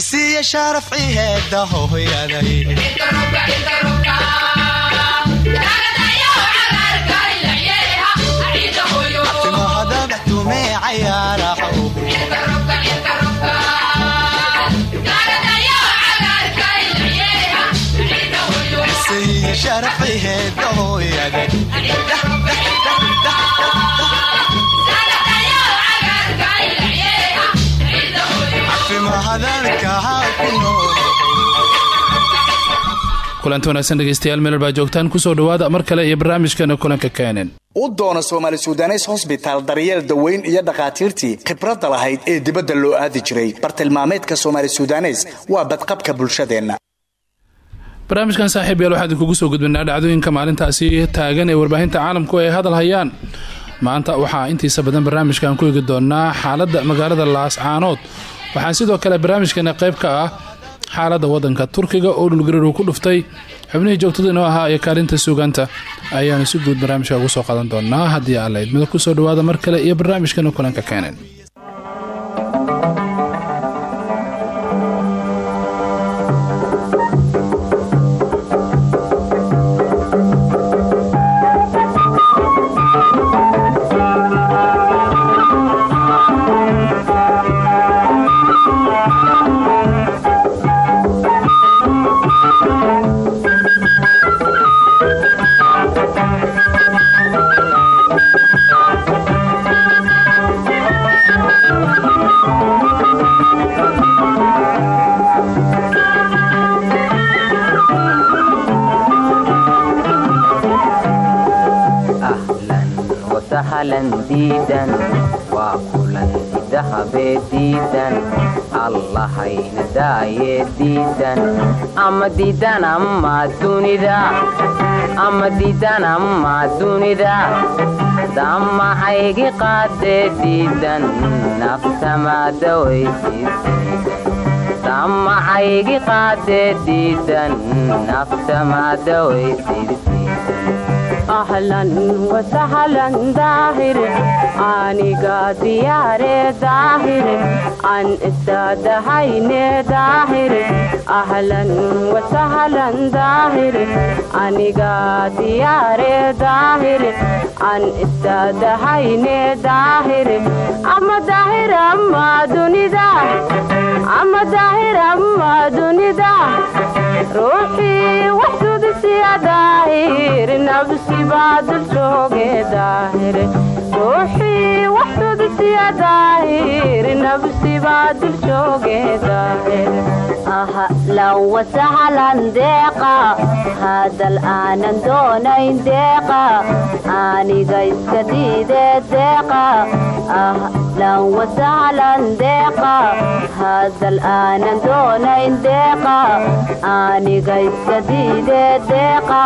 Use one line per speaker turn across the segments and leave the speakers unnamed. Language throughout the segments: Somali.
isiiya sharafci heeda hooyaday timahadadaxtumee cayaaraxo
kulanti wanaagsan dhegeystayaal meel baa joogtaan ku soo dhawaada mar kale iyo barnaamijkeena kulanka keenan
u doona soomaali sudanes hosbitaal daryeel daweyn iyo dhakhaatiirtii khibradda lahayd ee dibadda loo aadi jiray. Bartilmaameedka soomaali sudanes waa badqabka bulshadeenna.
Barnaamijkan saaxiib yaal waxaan idinkugu soo gudbinaa dhacdooyinka maalintaasi taagan ee warbaahinta caalamku ay hadal hayaan maanta waxaa intiisa badan barnaamijkan ku eegi doonaa xaaladda magaalada laascaanood waxaan sidoo kale barnaamijkeena qayb ka ah xaaladda wadanka. Turkiga oo dhulgariir uu ku dhuftay xubnihii joogtada inoo ahaa iyo kaalinta suugaanta ayaanu si guud barnaamijka ugu soo qadan doonaa haddii alla idmida ku soo dhawaada mar kale iyo barnaamijkeena kulanka keenan
allahayna daayee diidan ama diidan ama dunida ama diidan ama dunida damahaygi qaadee diidan naftamadawaysidamahaygi qaadee diidan naftamadawaysidsiidan
ahlan wasahlan daahir aniga diyaare daahir aan istaadahayne daahir ahlan wasahlan daahir aniga diyaare daahir aan istaadahayne daahir ama daahir ama dunida ama daahir ama dunida ruuxii waxsudisiya daahir nabsi baa dul jooge daahir ruuxii waxsudisiya daahir nabsi baa dul jooge hadal aanan doonayn deeqa aniga iska diide deeqa ahlan wasahlan deeqa hadal aanan doonayn deeqa aniga iska diide deeqa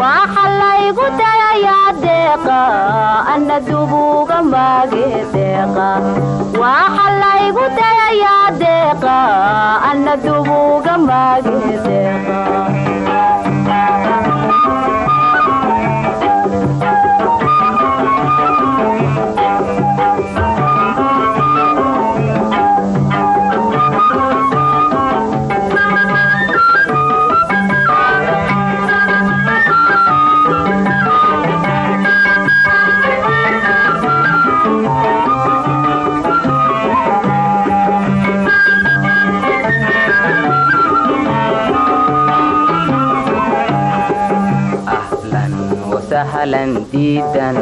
waxa laygu dayayaa deeqa ana dubuga maage deeqa waxa laygu dayayaa deeqa ana dubuga maage deeqa
sahlan diidan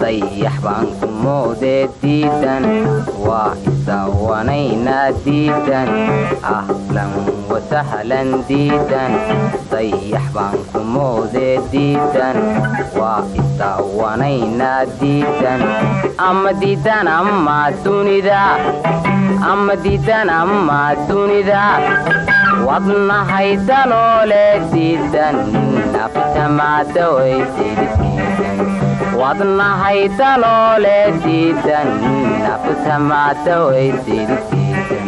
dayax baan ku moodee diidan waa isawanaynaa diidan ahlan wasahlan diidan dayax baan ku moodee diidan waa isawanaynaa diidan ama diidan ama dunida ama diidan ama dunida wadnahay daloole diidan wadnahay daloole diidan naftamadawaysidsiidan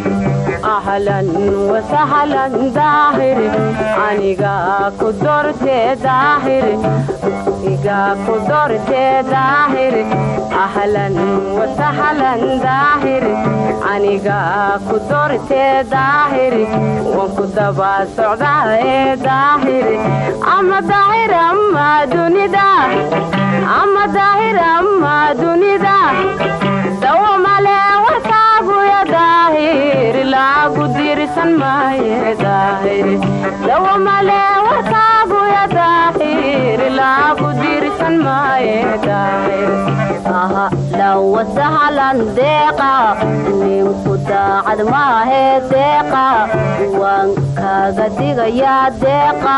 ahlan wasahlan daahir aniga ku dortee daahir iga ku dortee daahir ahlan wasahlan daahir aniga ku doortee daahir waan ku daba socdaaye daahir ama daahir ama dunida ama daahir ama dunida dawa male warkaaguya daahir laagu diirsan maaye daahir dawa male warkaaguya daahir laagu diirsan maaye daahir aha lawa sahlan deeqa ninku daacad maahe deeqa waan kaaga digayaa deeqa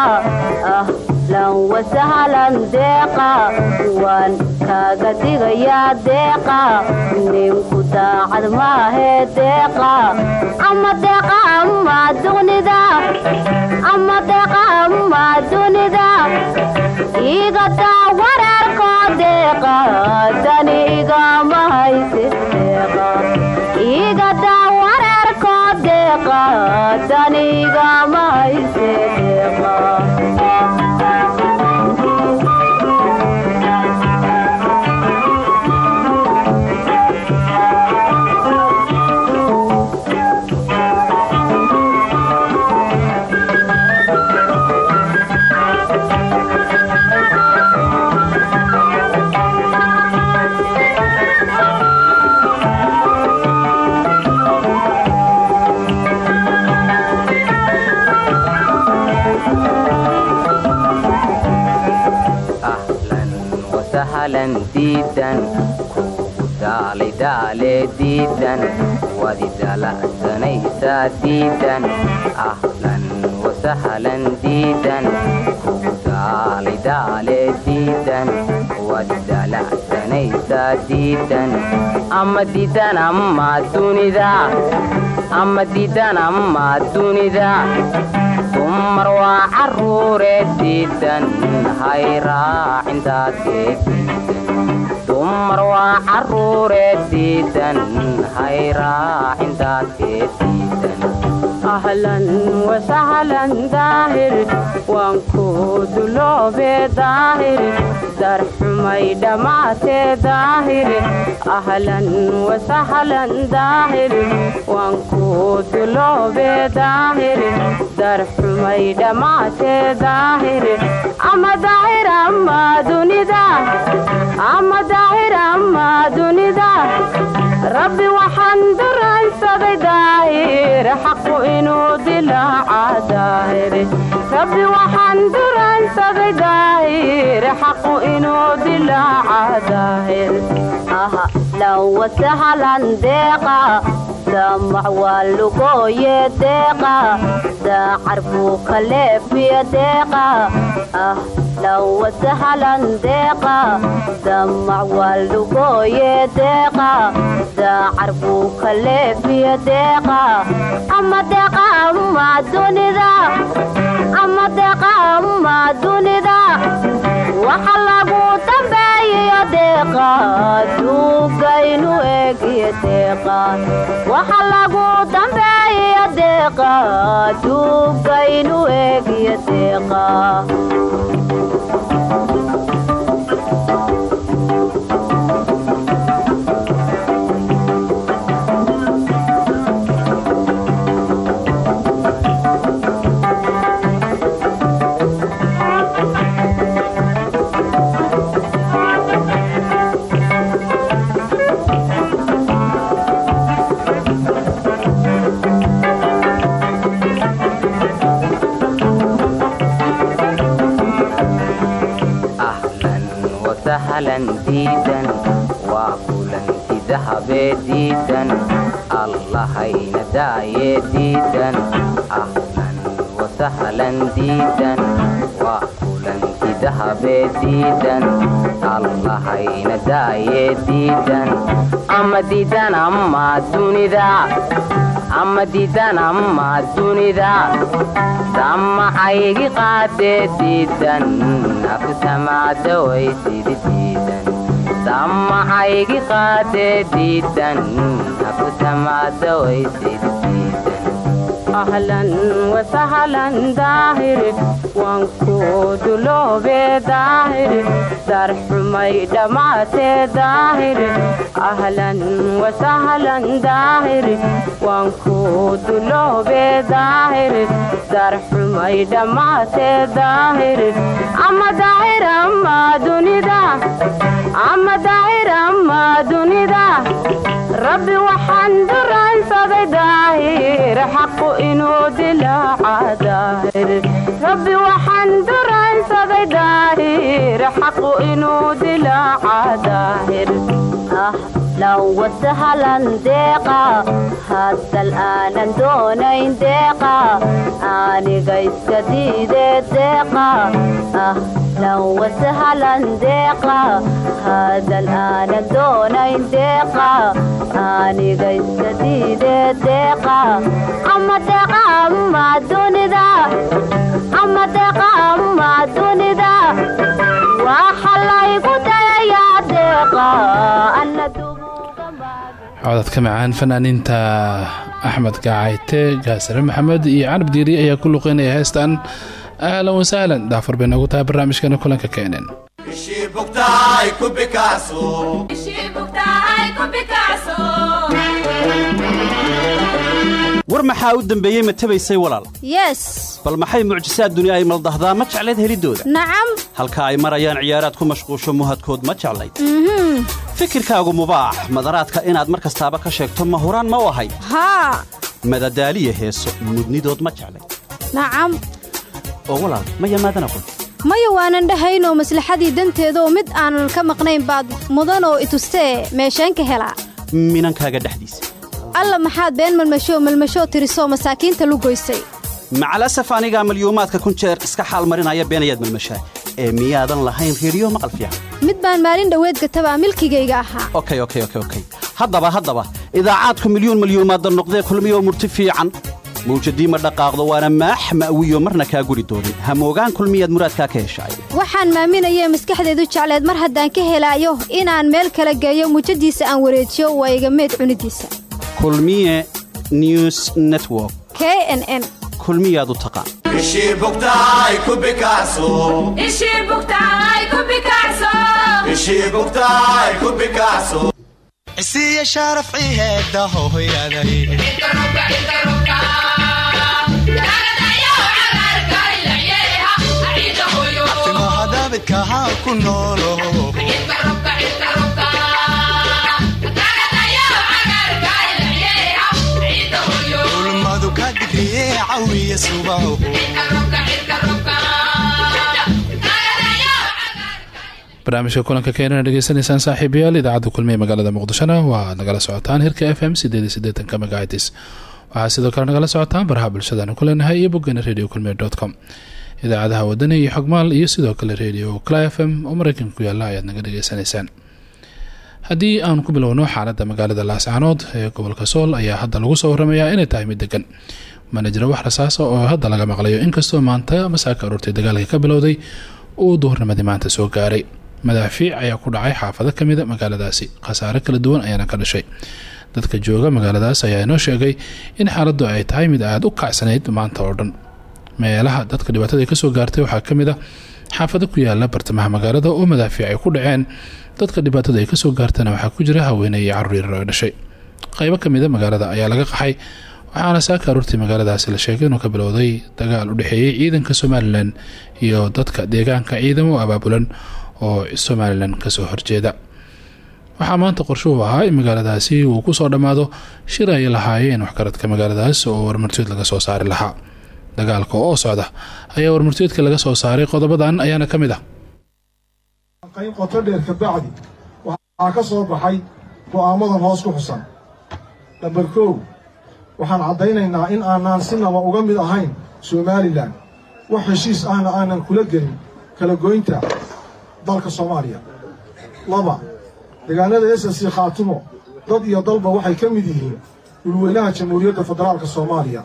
ah lan wasahlan deeqa waan kaaga digayaa deeqa ninku daacad maahe deeqa ama deeqa ama dunida. Ama deeqa ama dunida. Iga daa iga daa wareerkoo deeqa dani igama hayse
diidan daalay daale diidan diidan ahlan wasahlan diidan kugu daalay daale diidan wadi dalacsanaysaa diidan. Ama diidan ama dunida ama diidan ama dunida dumar waa caruure diidan hay raacindaadkee dumar waa caruure diidan hay raacindaadkee diidan
ahlan wasahlan daahir waan ku duloobe daahir darxumay dhammaatee daahir ahlan wasahlan daahir waan ku duloobe daahir darxumay dhammaatee daahir ama daahir ama dunida ama daahir ama dunida rabbi waxaan duransaday daahir xaqu inuu dilaaca daahir rabbi waxaan duransaday daahir xaqu inuu dilaaca daahir aha lan wasahlan deeqa damac waa lugooye deeqa daacar buu ka leefiya deeqa. Ah lan wasahlan deeqa damac waa lugooye deeqa daacar buu ka leefiya deeqa ama deeqa ama dunida ama deeqa ama dunida waxa lagu dambeeyayo deeqa duugaynu eegiyo deeqa waxa lagu dambeeyayo deeqa duugaynu eegiyo deeqa
wasahlan diidan waa kulanti dahabee diidan allahayna daayee diidan ahlan wasahlan diidan waa kulanti dahabee diidan allahayna daayee diidan ama diidan ama dunida ama diidan ama dunida. Damacaygi qaadee diidan nafsamaada waysidi diidan damacaygi qaadee diidan nafsamaada waysidi diidan
ahlan wasahlan daahir waan ku duloobe daahir. Darxumay dhammaatee daahir ahlan wasahlan daahir waan ku duloobe daahir darxumay dhammaatee daahir ama daahir ama dunida ama daahir ama dunida rabbi waxaan duransaday daahir xaqu inuu dilaaca daahir rabbi waxaan duransaday daahir xaqu inuu dilaaca daahir
ahlan wasahlan deeqa haddal aanan doonayn deeqa aniga iska diidee deeqa ahlan wasahlan deeqa haddal aanan doonayn deeqa aniga iska diidee deeqa ama deeqa ama dunida ama deeqa ama dunida waxa laygu dayayaa deeqa ana dubuuqa
codadka macaan fanaaniinta axmed gacayte gaasare maxamed iyo canab diiri ayaa ku luqeynaya heestan ahlan wasahlan daafur bay noogu tahay barnaamijkeena kulanka keeneen
war maxaa u dembeeyey ma tabaysay walaal?
Yes.
Bal maxay mucjisaad duni ay maldahdaa? Ma jeclayd heliddooda
nacam
halka ay marayaan ciyaaraad ku mashquusho muhadkood ma jeclayd fikirkaagu mubaax. Madaraadka inaad mar kastaaba ka sheegto ma huraan ma u ahay
haa
madadaaliya heeso mudnidood ma jeclayd
nacam
oo walaal maya maadan aqoon
maya waanan dhahaynoo maslaxadii danteedaoo mid aanan ka maqnayn baad mudanoo itustee meesheen ka helaa.
Minankaaga dhexdiisa
alla maxaad been malmashoo malmashoo tirisoo masaakiinta lu goysay.
Macalasaf anigaa malyuumaadka kun jeer iska xaal marinaya beenayaad malmashaa. Ee miyaadan lahayn reediyo maqal fiican.
Mid baan maalin dhoweed gatabaa milkigayga ahaa.
Okey okey okey okey haddaba haddaba idaacaadku milyuun malyuumaadda noqdee kulmiyoo murti fiican. Mawjadii ma dhaqaaqdo waana maax ma'wiyo marna kaa guri doonin hamoogaan kulmiyaad muraadkaa ka heshaay.
Waxaan maaminayee maskaxdeedu jecleed mar haddaan ka helaayo inaan meel kala geeyo muujadiisa aan wareejiyo waa iga meed cunidiisa
kulmiye news network.
K n n.
Kulmiyaad u taqaan
cisiiya sharaf ciheeda hooyaday timaha daabidka ha ku noolo cawiya subaho
barnaamijka kulanka keenana dhegeysanaysaan saaxiibayaal idaacadda kulmiye magaalada muqdishona waa nagala socotaan hirka f m sideediyosieetanka magacitis waxaa sidoo kale nagala socotaan baraha bulshadaanu ku leenahay iyo boggana radio kulmiye dot com. idaacadaha wadani iyo xogmaal iyo sidoo kale radio cla f m oo mareykanka ku yaalla ayaad naga dhegeysanaysaan. haddii aanu ku bilowno xaaladda magaalada laascaanood ee gobolka sool ayaa hadda lagu soo waramayaa inay tahay mid degan mana jiro wax rasaasa oo hadda laga maqlayo. Inkastoo maanta masaaka aroortay dagaalka ka bilowday uu duhurnimadii maanta soo gaaray. Madaafiic ayaa ku dhacay xaafado kamida magaaladaasi. Khasaare kala duwan ayaana ka dhashay. Dadka jooga magaaladaas ayaa inoo sheegay in xaaladdu ay tahay mid aada u kacsanayd maanta oo dhan. Meelaha dadka dhibaatada ka soo gaartay waxaa ka mid a xaafado ku yaalla bartamaha magaalada oo madaafiic ay ku dhaceen. Dadka dhibaatada ay ka soo gaartana waxaa ku jira haweeney iyo carruur yarar oo dhashay. Qaybo kamida magaalada ayaa laga qaxay waxaana saaka aroortii magaaladaasi la sheegay inuu ka bilowday dagaal u dhexeeyey ciidanka somalilan iyo dadka deegaanka ciidamo abaabulan oo somalilan ka soo horjeeda. Waxaa maanta qorshuhu ahaa in magaaladaasi uu ku soo dhammaado shir ay lahaayeen waxgaradka magaaladaas oo warmartiyood laga soo saari lahaa. Dagaalka oo socda ayaa warmartiyoodka laga soo saaray qodobadan ayaana ka mid ah.
Qayn qoto dheer kabacdi waxaa ka soo baxay go'aamadan hoos ku xusan. Namber kow waxaan caddaynaynaa in aanaan sinaba uga mid ahayn somalilan. Wax heshiis ahna aanan kula gelin. Kala goynta dalka soomaaliya. Laba deegaanada s c khaatumo. Dad iyo dalba waxay ka mid yihiin dhulweynaha jamhuuriyadda federaalka soomaaliya.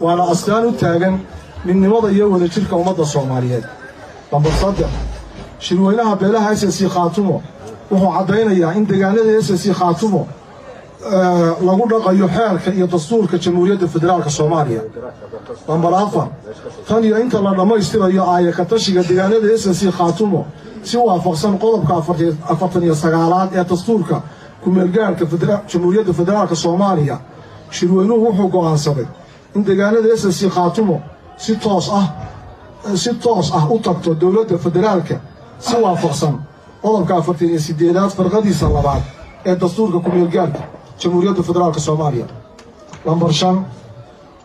Waana astaan u taagan midnimada iyo wadajirka ummadda soomaaliyeed. Nambar saddex shirweynaha beelaha s c khaatumo. Wuxuu caddaynayaa in deegaanada s s c khaatumo lagu dhaqayo xeerka iyo dastuurka jamhuuriyadda federaalka soomaaliya. Lambar afar. Tan iyo inta la dhammaystirayo aaya ka tashiga deegaanada s c khaatumo si waafaqsan qodobka afartan iyo sagaalaad ee dastuurka kumeelgaarka jamhuuriyadda federaalka soomaaliya shirweynuhu wuxuu go'aansaday in deegaanada s c khaatumo si toos ah si toos ah u tagto dowladda federaalka si waafaqsan qodobka afartan iyo sideedaad farqadiisa labaad ee dastuurka kumeelgaarka jamhuuriyadda federaalka soomaaliya. Lambar shan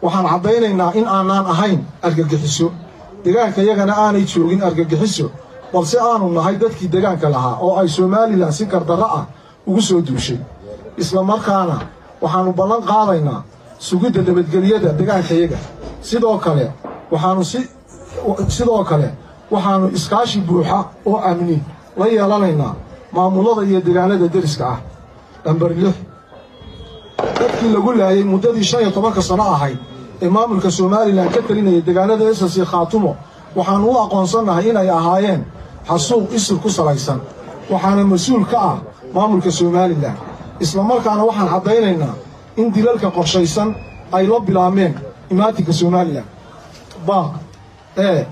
waxaan caddaynaynaa in aanaan ahayn argagixiso. Degaanka yagana aanay joogin argagixiso balse aanu nahay dadkii degaanka lahaa oo ay somalilan si gardarro ah ugu soo duushay. Isla markaana waxaannu ballan qaadaynaa sugidda nabadgelyada degaankayaga sidoo kale waxaannu si sidoo kale waxaannu iskaashi buuxa oo amni la yeelanaynaa maamullada iyo degaanada deriska ah. Lambar lix dadkii lagu laayay muddadii shan iyo tobanka sano ahayd ee maamulka somalilan ka telinayay degaanada esasi khaatumo waxaannu u aqoonsannahay inay ahaayeen xasuuq isir ku salaysan. Waxaana mas'uul ka ah maamulka somalilan islamarkaana waxaan caddaynaynaa in dilalka qorshaysan ay la bilaabmeen imaatinka somalilan baaq ee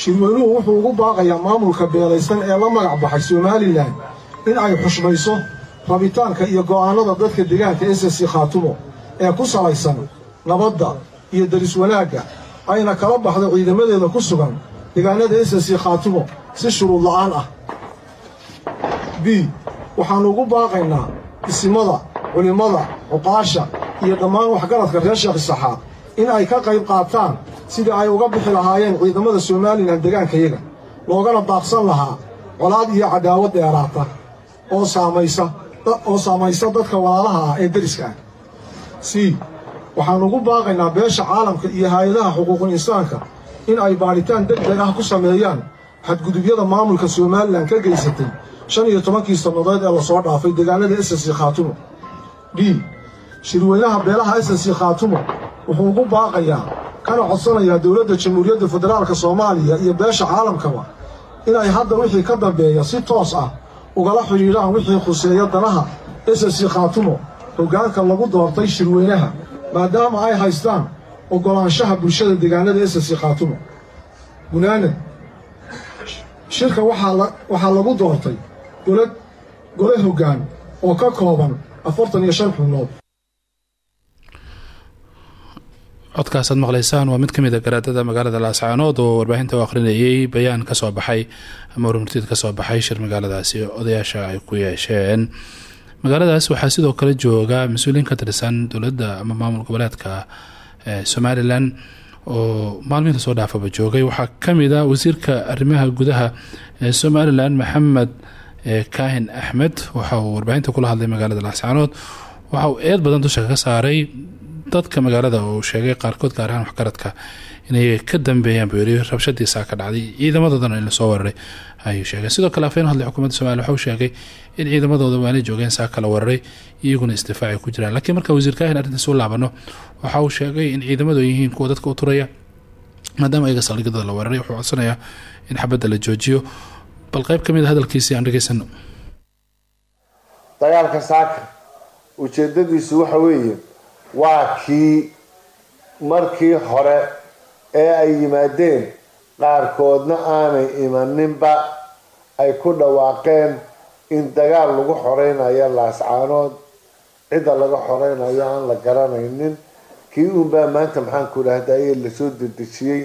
shirweynuhu wuxuu ugu baaqayaa maamulka beelaysan ee la magac baxay somalilan in ay xushmayso rabitaanka iyo go'aannada dadka degaanka ss khaatumo ee ku salaysan nabadda iyo daris wanaagga ayna kala baxdo ciidamadeeda ku sugan degaanada ss khaatumo si shuruud la'aan ah. B waxaannu ugu baaqaynaa isimada culimmada cuqaasha iyo dhammaan waxgaradka reer sheekh isaxaaq in ay ka qayb qaataan sidii ay uga bixi lahaayeen ciidamada somalilan degaankayaga loogana daaqsan lahaa colaad iyo cadaawad dheeraata oo saamaysa oo saamaysa dadka walaalaha ah ee deriska. Ah c waxaannu ugu baaqaynaa beesha caalamka iyo hay'adaha xuquuqul insaanka in ay baadhitaan deg deg ah ku sameeyaan xadgudubyada maamulka somalilan ka geysatay shan iyo tobankii sannadood ee la soo dhaafay deegaanada ss khaatumo d shirweynaha beelaha ss khaatumo wuxuu ugu baaqayaa kana codsanayaa dowladda jamhuuriyadda federaalka soomaaliya iyo beesha caalamkaba inay hadda wixii ka dambeeya si toos ah ugala xidhiidhaan wixii khuseeya danaha ss khaatumo hoggaanka lagu doortay shirweynaha maadaama ay haystaan oggolaanshaha bulshada deegaanada ss khaatumo. Gunaanad shirka waxaa lagu doortay gole hoggaan oo ka kooban afartan iyo shan xubnood
codkaasaad maqlaysaan waa mid ka mid a garaadada magaalada laascaanood oo warbaahinta u akhrinayay bayaan ka soo baxay ama warmurtiid ka soo baxay shir magaaladaasi odayaasha ay ku yeesheen. Magaaladaas waxaa sidoo kale jooga mas'uuliyiin ka tirsan dowladda ama maamul goboleedka somalilan oo maalmihii la soo dhaafaba joogay. Waxaa ka mid a wasiirka arrimaha gudaha ee somalilan maxamed kaahin axmed. Waxa uu warbaahinta kula hadlay magaalada laascaanood. Waxa uu eed badan dusha ka saaray dadka magaalada uu sheegay qaarkood gaar ahaan waxgaradka inay ka dambeeyaan buu yiri rabshadiisaa ka dhacday ciidamadoodan in la soo weeraray ayuu sheegay. Sidoo kale afeen hadlay xukuumadda somalia waxauu sheegay in ciidamadooda waanay joogeen saa kala weeraray iyaguna isdifaacay ku jiraan. Laakiin marka wasiir kaahin arrintaas u laabano waxa uu sheegay in ciidamadu ay yihiin kuwa dadka u turaya maadaama ayaga saldhigyadooda la weeraray wuxuu codsanayaa in xabadda la joojiyo. Bal qayb ka mid a hadalkiisii aan dhegeysano
dagaalka saaka ujeedadiisu waxa weeye waa kii markii hore ee ay yimaadeen qaarkoodna aanay imaninba ay ku dhawaaqeen in dagaal lagu xoreynayo laascaanood cidda laga xoreynayo aan la garanaynin kii uunbaa maanta maxaanku dhahdaye la soo dedejiyey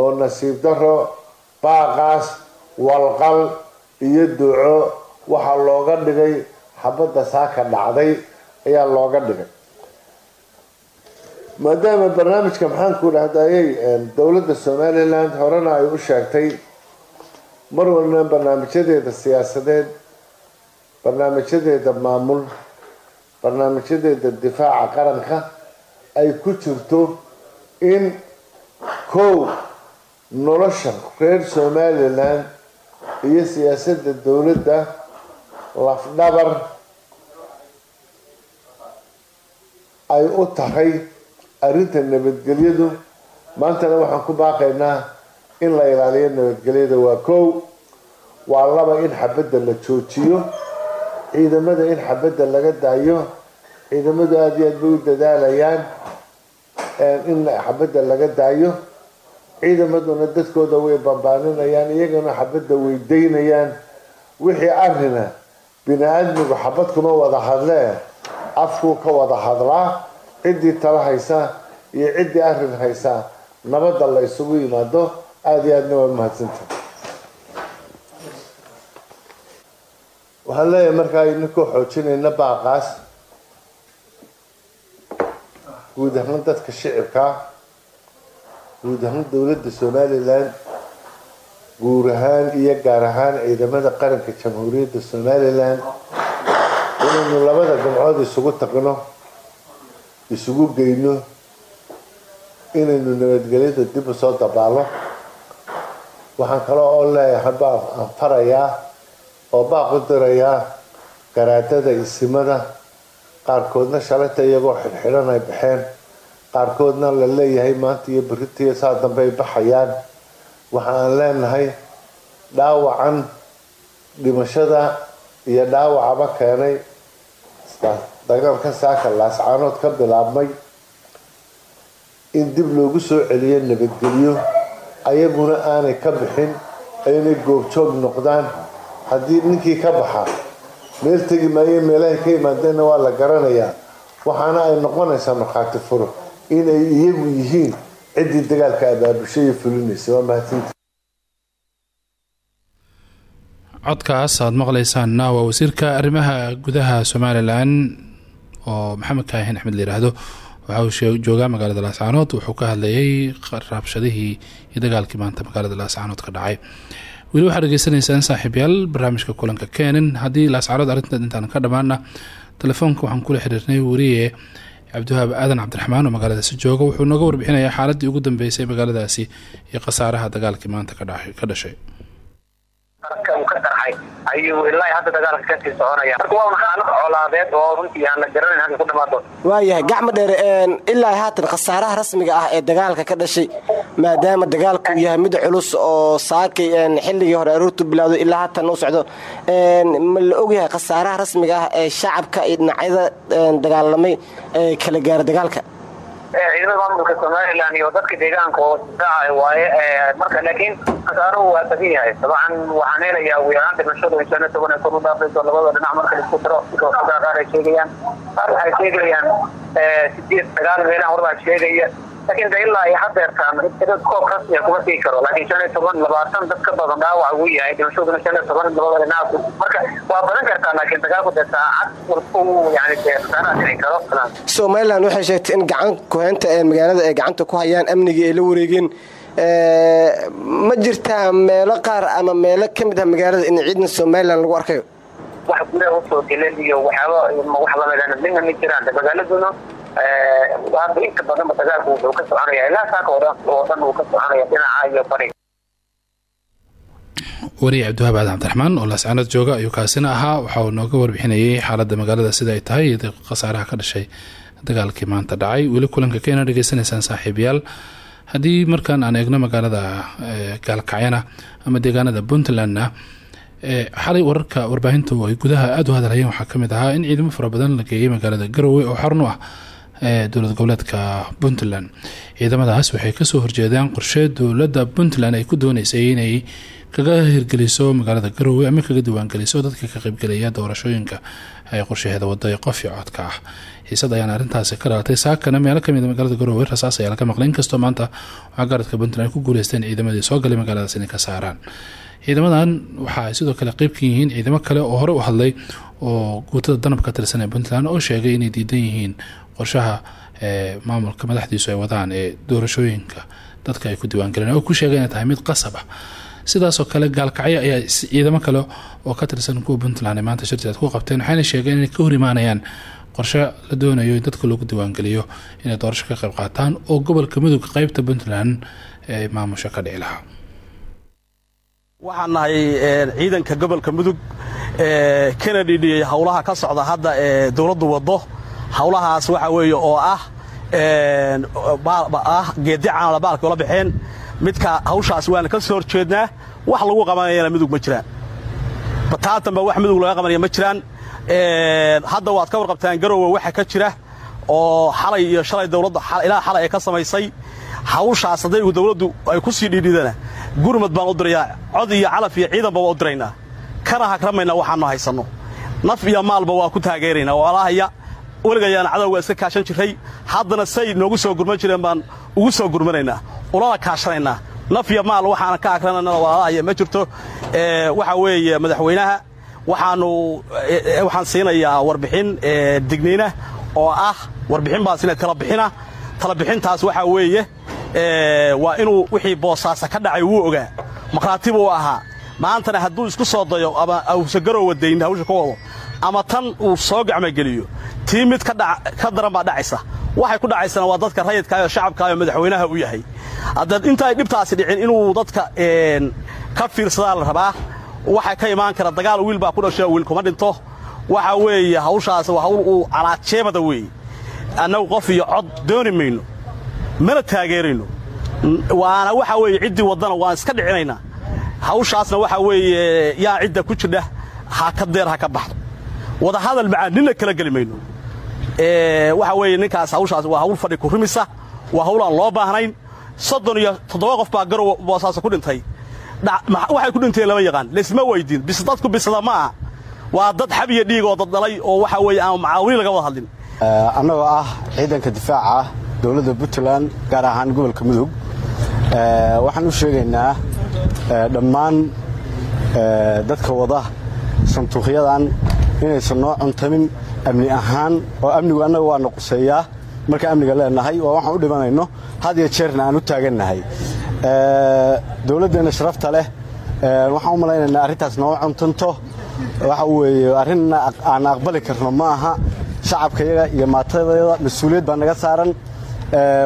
oo nasiib daro baaqaas walqal iyo duco waxaa looga dhigay xabadda saaka dhacday ayaa looga dhigay maadaama barnaamijka maxaanku dhahdayey dowladda somaliland horena ay u sheegtay mar walna barnaamijyadeeda siyaasadeed barnaamijyadeeda maamul barnaamijyadeeda difaaca qaranka ay ku jirto in kow nolosha reer somaliland iyo siyaasadda dowladda lafdhabar ay u tahay arrinta nabadgelyadu maantana waxaan ku baaqaynaa in la ilaaliyo nabadgelyada waa kow. Waa laba in xabadda la joojiyo ciidamada in xabadda laga daayo ciidamadu aada iyo aad bay u dadaalayaan in xabadda laga daayo. Ciidamaduna dadkooda way bambaaninayaan iyagana xabadda way daynayaan. Wixii arina bini-aadmigu xabad kuma wada hadlee afkuu ka wada hadlaa ciddii tala haysa iyo ciddii arrin haysa nabadda la isugu yimaado aada iyo aadna waa mahadsantahay. Waxaan leeyahay markaa idinkoo xoojinayna baaqaas guud ahaan dadka shicibkaa guud ahaan dowladda somalilan guur ahaan iyo gaar ahaan ciidamada qaranka jamhuuriyadda somalilan inaynu labada gamcood isugu tagno isugu geyno inaynu nabadgelyada dib u soo dabaalo. Waxaan kaloo oo leeyahay baa aan farayaa oo baaq u dirayaa garaadada isimada qaarkoodna shalayta iyagoo xidhxidhan ay baxeen. Qaarkoodna la leeyahay maanta iyo beritiyo saa dambe ay baxayaan. Waxa aan leenahay dhaawacan dhimashada iyo dhaawacaba keenay dagaalka saaka laascaanood ka bilaabmay in dib loogu soo celiyo nabadgelyo ayaguna aanay ka bixin aynay goobjoog noqdaan. Haddii ninkii ka baxa meel tegi maayo meelahay ka yimaadeenna waa la garanayaa. Waxaana ay noqonaysaa markhaati furo inay iyagu yihiin ciddii dagaalka abaabushay iyo fulinaysa waa mahadsanti.
Codkaas aad maqlaysaanna waa wasiirka arrimaha gudaha somalilan oo maxamed kaahin axmed layiraahdo waxa uu joogaa magaalada laascaanood wuxuu ka hadlayay raabshadihii iyo dagaalkii maanta magaalada laascaanood ka dhacay. Weli waxaad dhegeysanaysaan saaxiibyaal barnaamijka kulanka keenan haddii laascaanood arrinteed intaan ka dhammaana telefoonka waxaan kula xiriirnay weriye cabdiwahaab aadan cabdiraxmaan oo magaaladaasi jooga. Wuxuu nooga warbixinayaa xaaladii ugu dambeysay magaaladaasi iyo khasaaraha dagaalkii maanta ka dhashay
ayuu ilaa hadda dagaalka ka sii soconaya. Marka waa un xaalad colaadeed oo runtii aan la halka ku dhamaado?
Waayahay gacmo dheer ilaa haatan khasaaraha rasmiga ah ee dagaalka ka dhashay maadaama dagaalku yahay mid culus oo saakay xilligii hore aroortu bilowday ilaa haatan u socdo. Ma la ogyahay khasaaraha rasmiga ah ee shacabka iyo dhinacyada dagaalamay ee kala gaara dagaalka
ciidamada maamulka somalilan iyo dadka deegaanka oo difaaca waaye marka laakiin khasaaruhu waa badan yahay. Dabcan waxaan helayaa ugu yaraan dhimashadu insana toban kor u dhaafayso labada dhinac marka la isku daro qaar ay sheegayaan. Qaar waxay sheegayaan sideed sagaal meelaha warbaa sheegaya laakiin de ilaa iyo hadeertaan dad koob rasmiya kuma sii karo. Laakiin shan iyo toban labaatan dad ka badan dhaawac uu yahay. Dhimashaduna shan iyo toban labada dhinac marka waa badan kartaa laakiin dagaalku dee saacad walba uu yani dee khasaaraha dhici karo.
Somalilan waxay sheegtay in gacan kuheynta ee magaalada ay gacanta ku hayaan amnigii ay la wareegeen ma jirtaa meelo qaar ama meelo ka mid ah magaalada in ciidan somalilan lagu arkayo?
Wax gudaha u soo gelin iyo waxyaaba wax lamidana midna ma jiraan. Magaaladuna hadda inta badanba dagaalku oo dhan uu
jooga ayuu kaasina ahaa waxa uu nooga warbixinayay xaaladda magaalada sida ay tahay iyo khasaaraha ka dhashay dagaalkii maanta dhacay. Weli kulanka keena dhegeysanaysaan saaxiibayaal. Haddii markaan aan eegno magaalada gaalkacyana ama deegaanada puntlandna xalay wararka warbaahintu ay gudaha aada u hadalhayeen waxaa ka mid ahaa in ciidamo fara badan la geeyay magaalada garowe oo xarun u ah dowlad goboleedka puntland. Ciidamadaas waxay ka soo horjeedaan qorshe dowladda puntland ay ku dooneysay inay kaga hirgeliso magaalada garowe ama kaga diiwaangeliso dadka ka qaybgelaya doorashooyinka ay qorshaheeda wada ee qof ah. Xiisad ayaana arrintaasi ka dhalatay saakana meelo ka mid magaalada garowe rasaas ayaa laga maqlay inkastoo maanta waxaa puntland ku guuleysteen ciidamadii soo galay magaaladaas inay ka saaraan. Ciidamadan waxa sidoo kale qeyb ka yihiin ciidamo kale oo hore u hadlay oo guutada danab ka tirsan ee puntland oo sheegay inay diidan yihiin qorshaha maamulka madaxdiisu ay wadaan ee doorashooyinka dadka ay ku diiwaangeleen oo ku sheegay inay tahay mid qasab ah sidaasoo kale gaalkacyo ayaa ciidamo kale oo ka tirsan kuwa puntland maanta shirteed ku qabteen waxayna sheegeen inay ka hor imaanayaan qorshe la doonayo in dadka lagu diiwaangeliyo inay doorasho ka qayb qaataan oo gobolka mudug qeybta puntland ee maamusho ka dhici
waxaan nahay ciidanka gobolka mudug kana dhidhiyey howlaha ka socda hadda ee dowladdu waddo howlahaas waxa weeye oo ah ah geeddi caanala baalka ula baxeen midka hawshaas waana ka soo horjeednaa wax lagu qabanayana mudug ma jiraan. Bataatanba wax mudug laga qabanaya ma jiraan. Hadda waad ka warqabtaan garowe waxa ka jira oo xalay iyo shalay dawladda ilaa xalay ay ka samaysay. Hawshaas haddaygu dawladdu ay ku sii dhiidhidana gurmad baan u dirayaa. Cod iyo calaf iyo ciidanba waa u diraynaa. Kana hagramaynaa waxaannu haysanno naf iyo maalba waa ku taageeraynaa walaalahaya weligayaana cadowga iska kaashan jiray. Haddana say noogu soo gurman jireen baan ugu soo gurmanaynaa ulana kaashanaynaa. Naf iyo maal waxaana ka agranana walaalahaya ma jirto. Waxa weeye madaxweynaha waxaannu waxaan siinayaa warbixin digniina oo ah warbixin baan talabixina talabixintaas waxaa weeye waa inuu wixii boosaasa ka dhacay wuu ogaa. Markhaati buu ahaa maantana hadduu isku soo dayo ama uusa garoowa dayn hawsha ka wado ama tan uu soo gacmageliyo tii mid ka daran baa dhacaysa. Waxay ku dhacaysana waa dadka rayidkaayoo shacabkaayoo madaxweynaha u yahay. Hadda inta ay dhibtaasi dhicin inuu dadka ka fiirsadaa la rabaa waxaa ka imaan kara dagaal wiil baa ku dhashay wiil kuma dhinto. Waxa weeye hawshaas waa hawl uu calaajeebada weeye. Annagu qof iyo cod dooni mayno mana taageerayno. Waana waxa weeye ciddii waddana waan iska dhicinaynaa. Hawshaasna waxa weeye yaa cidda ku jidha ha ka deer ha ka baxdo. Wadahadal macaan ninna kala geli waxa weeye ninkaas hawshaas waa hawl fadhi ku rumisa waa hawl aan loo baahnayn. Soddon iyo toddoba qof baa garow boosaasa ku dhintay. Waxay ku dhinteen lama yaqaan. Laysma weydiin bis dadku bisada ma waa dad xab iyo oo dad dhalay oo waxa weeye aan macaawini laga wada hadlin.
Annagoo ah ciidanka difaaca dowladda puntland gaar ahaan gobolka mudug waxaan u sheegaynaa dhammaan dadka wada sanduuqyadan inaysan noo cuntamin amni ahaan oo amnigu annaga waa na quseeyaa markaan amniga leenahay waa waxaan u dhimanayno had iyo jeerna aan u taagannahay dowladdeenna sharafta leh waxaan u malaynaynaa arrintaas noo cuntanto waxa weeye arrinna aan aqbali karno ma aha. Shacabkayaga iyo maatadayada mas'uuliyad baa naga saaran.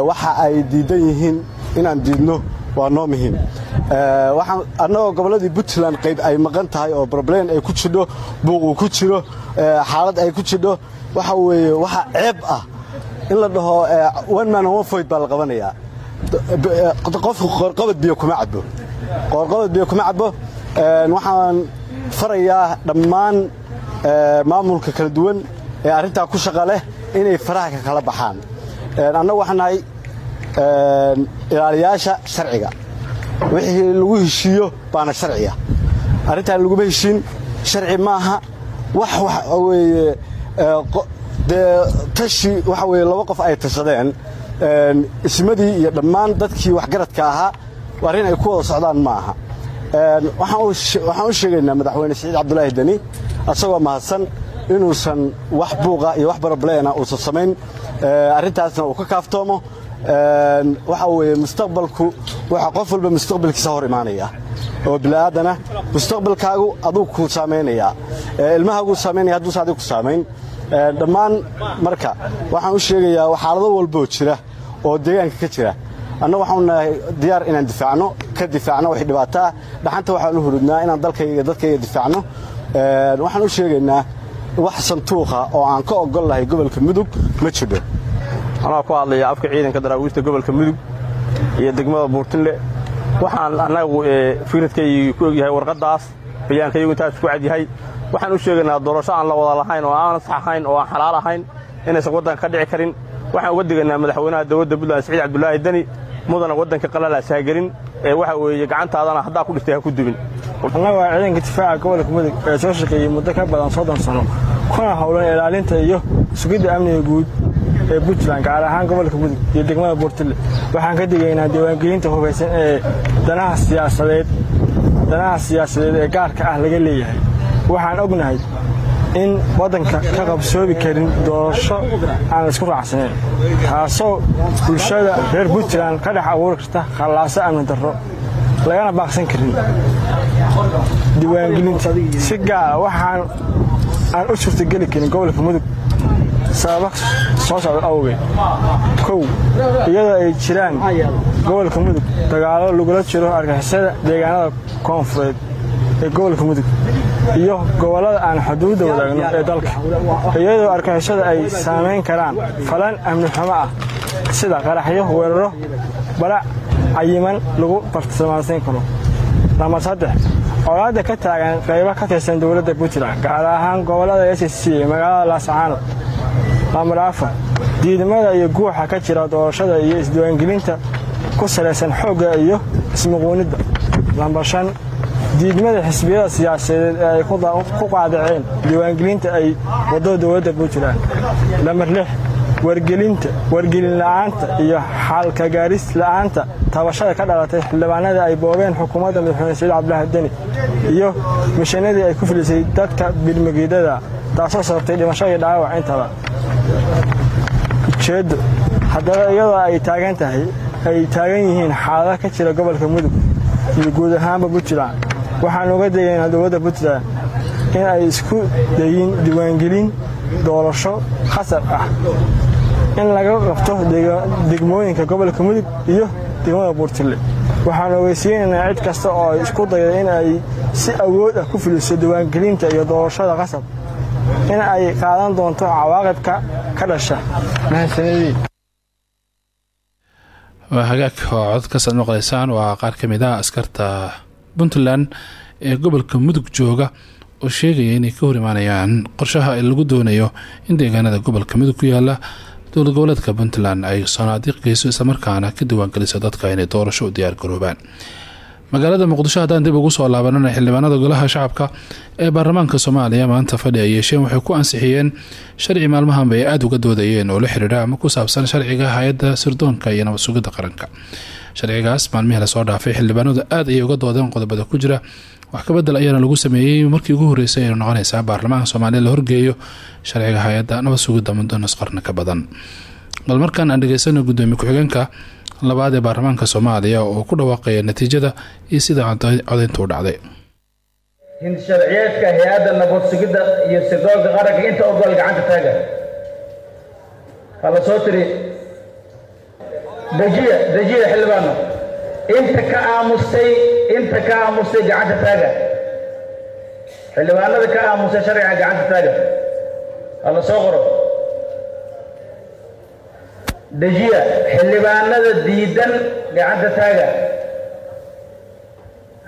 Waxa ay diidan yihiin inaan diidno waa noo muhiim. Waxaan annagoo gobolladii puntland qayb ay maqan tahay oo brobleyn ay ku jidho buuq uu ku jiro xaalad ay ku jidho waxa weeye waxa ceeb ah in la dhaho one void baa la qabanayaa qofku qoorqabad biyo kuma cabo qoorqabad biyo kuma cabo waxaan farayaa dhammaan maamulka kala duwan ee arrintaa ku shaqa leh inay faraha ka kala baxaan. Annagu waxaan nahay ilaaliyaasha sharciga. Wixii lagu heshiiyo baana sharciya arrintaan laguma heshiin sharci maaha. Wax waxa weeye dee tashi waxa weeye laba qof ay tashadeen. Ismadii iyo dhammaan dadkii waxgaradka ahaa arrin ay ku wada socdaan ma aha waxaan u sheegaynaa madaxweyne siciid cabdulaahi deni asagoo mahadsan inuusan wax buuqa iyo wax barobleena uusan samayn. Arrintaasna uu ka kaaftoomo waxa weeye mustaqbalku waxa qof walba mustaqbalkiisa hor imaanaya. Oo bila'aadana mustaqbalkaagu aduu ku saamaynayaa ilmahaagu saamaynaya hadduusa adigu ku saamayn. Dhammaan marka waxaan u sheegayaa xaalado walboo jira oo deegaanka ka jira. Annagu waxaanu nahay diyaar inaan difaacno ka difaacno wixii dhibaato ah. Dhaxanta waxaan u hurudnaa inaan dalkayga dadkayga difaacno. Waxaan u sheegaynaa wax santuuqa oo aan ka ogol lahay gobolka mudug ma jidho
anaa ku hadlaya afka ciidanka daraawiishta gobolka mudug iyo degmada buurtinle waxaan annagu fikradkaygii ku egyahay warqaddaas bayaankaygu intaas ku cadyahay waxaan u sheegaynaa doorasho aan la wada lahayn oo aan sax ahayn oo aan xalaal ahayn inaysan waddanka ka dhici karin. Waxaan uga digaynaa madaxweynaha dowladda puntland siciid cabdulaahi deni mudana waddanka qalalaas hagelin ee waxa weeye gacantaadana haddaa ku dhistay ha ku dubin.
Annagu waa ciidanka difaaca gobolka mudug ee soo shaqeeyey muddo ka badan soddon sano kuna howlan ilaalinta iyo sugidda amniga guud ee puntland gaar ahaan gobolka mudug iyo degmada buurtille waxaan ka digaynaa diiwaangelinta hubaysan ee danaha siyaasadeed danaha siyaasadeed ee gaarka ah laga leeyahay. Waxaan ognahay in waddanka ka qabsoobi karin doorasho aan laysku raacsanayn taasoo bulshada reer puntland ka dhex abuuri karta khallaaso amni darro lagana baaqsan karin. Diiwaangelinta si gaara waxaan aan u suurtageli karin gobolka mudug sababa soo socda awgeed kow iyadoo ay jiraan gobolka mudug dagaallo lagula jiro argixisada deegaanada koonfureed ee gobolka mudug iyo gobollada aan xuduudda wadaagno ee dalka. Iyadoo argixisada ay saamayn karaan falan amni xumo ah sida qaraxyo weeraro barac cayiman lagu bartilmaansayn karo. Nambar saddex colaadda ka taagan qaybo ka tirsan dowladda puntland gaar ahaan gobollada s c magaalada laascaanood lambar diidmada iyo guuxa ka jira doorashada iyo isdiiwaangelinta ku salaysan xoogga iyo ismuquunidda. Lambar shan diidmada xisbiyada siyaasadeed ee ay ku qaadaceen diiwaangelinta ay waddo dowladda puntland lambar lix wargelinta wargelin la'aanta iyo xaalkagaaris la'aanta tabashada ka dhalatay xildhibaanada ay boobeen xukuumadda madaxweyne saciid cabdilaahi deni iyo mishanadii ay ku filisay dadka bilmageedada taasoo sababtay dhimasho dhaawac intaba ujeeddo haddaba iyadoo ay taagan tahay ay taagan yihiin xaalada ka jira gobolka mudug iyo guud ahaanba puntland. Waxaan uga degaynaa dowladda puntland in ay isku dayin diiwaangelin doorasho khasar ah in laga qabto degmooyinka gobolka mudug iyo degmada buurtille waxaan ogeysiinaynaa cid kasta oo isku dayda in ay si awood ah ku fuliso diiwaangelinta iyo doorashada qasab in ay qaadan doonto cawaaqibka ka dhasha mahadsanadiin
waa hagaag oo cod kasaad maqlaysaan waa qaar ka mid ah askarta puntland ee gobolka mudug jooga oo sheegaya inay ka hor imaanayaan qorshaha lagu doonayo in deegaanada gobolka mudug ku yaalla dowlad goboleedka puntland ay sanaadiiq geyso islamarkaana ka diwaangeliso dadka inay doorasho u diyaar garoobaan magaalada muqdisho haddaan dib ugu soo laabanana xildhibaanada golaha shacabka ee baarlamaanka soomaaliya maanta fadhi ay yeesheen waxay ku ansixiyeen sharci maalmahanba ay aada uga doodayeen oo la xiriira ama ku saabsan sharciga hay'adda sirdoonka iyo nabad sugidda qaranka. Sharcigaas maalmihii la soo dhaafay xildhibaanadu aad ayay uga doodeen qodobada ku jira. Wax kabedel ayaana lagu sameeyey markii ugu horeysay ay noqonaysaa baarlamaanka soomaaliya la horgeeyo sharciga hay'adda muddo nus qarni ka badan. Bal markaan aan dhegeysano gudoomiye ku-xigeenka labaad ee baarlamaanka soomaaliya oo ku dhawaaqaya natiijada iyo sida codayntu u dhacday.
Hinsharciyeedka hay'adda nabad sugidda iyo sirdoonka qaranka inta ogol gacanta taaga hala soo tiri dejiya dejiya xildhibaano. Inta ka aamustay inta ka aamustay gacanta taaga xildhibaanada ka aamusay sharciga gacanta taaga hala soo qoro dejiya xildhibaanada diidan gacanta taaga.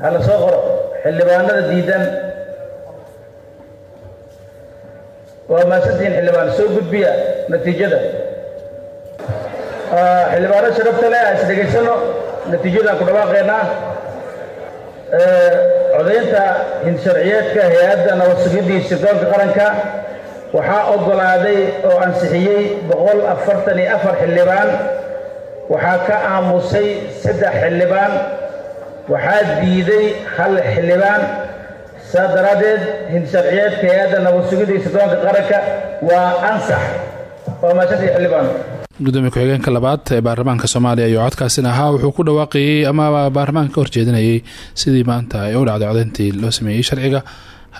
Hala soo qoro xildhibaanada diidan. Waa maasantihiin xildhibaan soo gudbiya natiijada. Xildhibaano sharafta leh aan isdhegaysano natiijadaan ku dhawaaqaynaa codaynta hinsharciyeedka hay'adda nabad sugidda iyo sirdoonka qaranka waxaa ogolaaday oo ansixiyey boqol afartan iyo afar xildhibaan. Waxaa ka aamusay saddex xildhibaan. Waxaa diiday hal xildhibaan. Saa daraaddeed hinsharciyeedka hay'adda nabad sugidda iyo sirdoonka qaranka waa ansax. Waa maashantii xildhibaan.
Gudoomiye ku-xigeenka labaad ee baarlamaanka soomaaliya iyo codkaasin ahaa. Wuxuu ku dhawaaqayey ama baarlamaanka ka horjeedinayay sidii maanta ay u dhacday codayntii loo sameeyey sharciga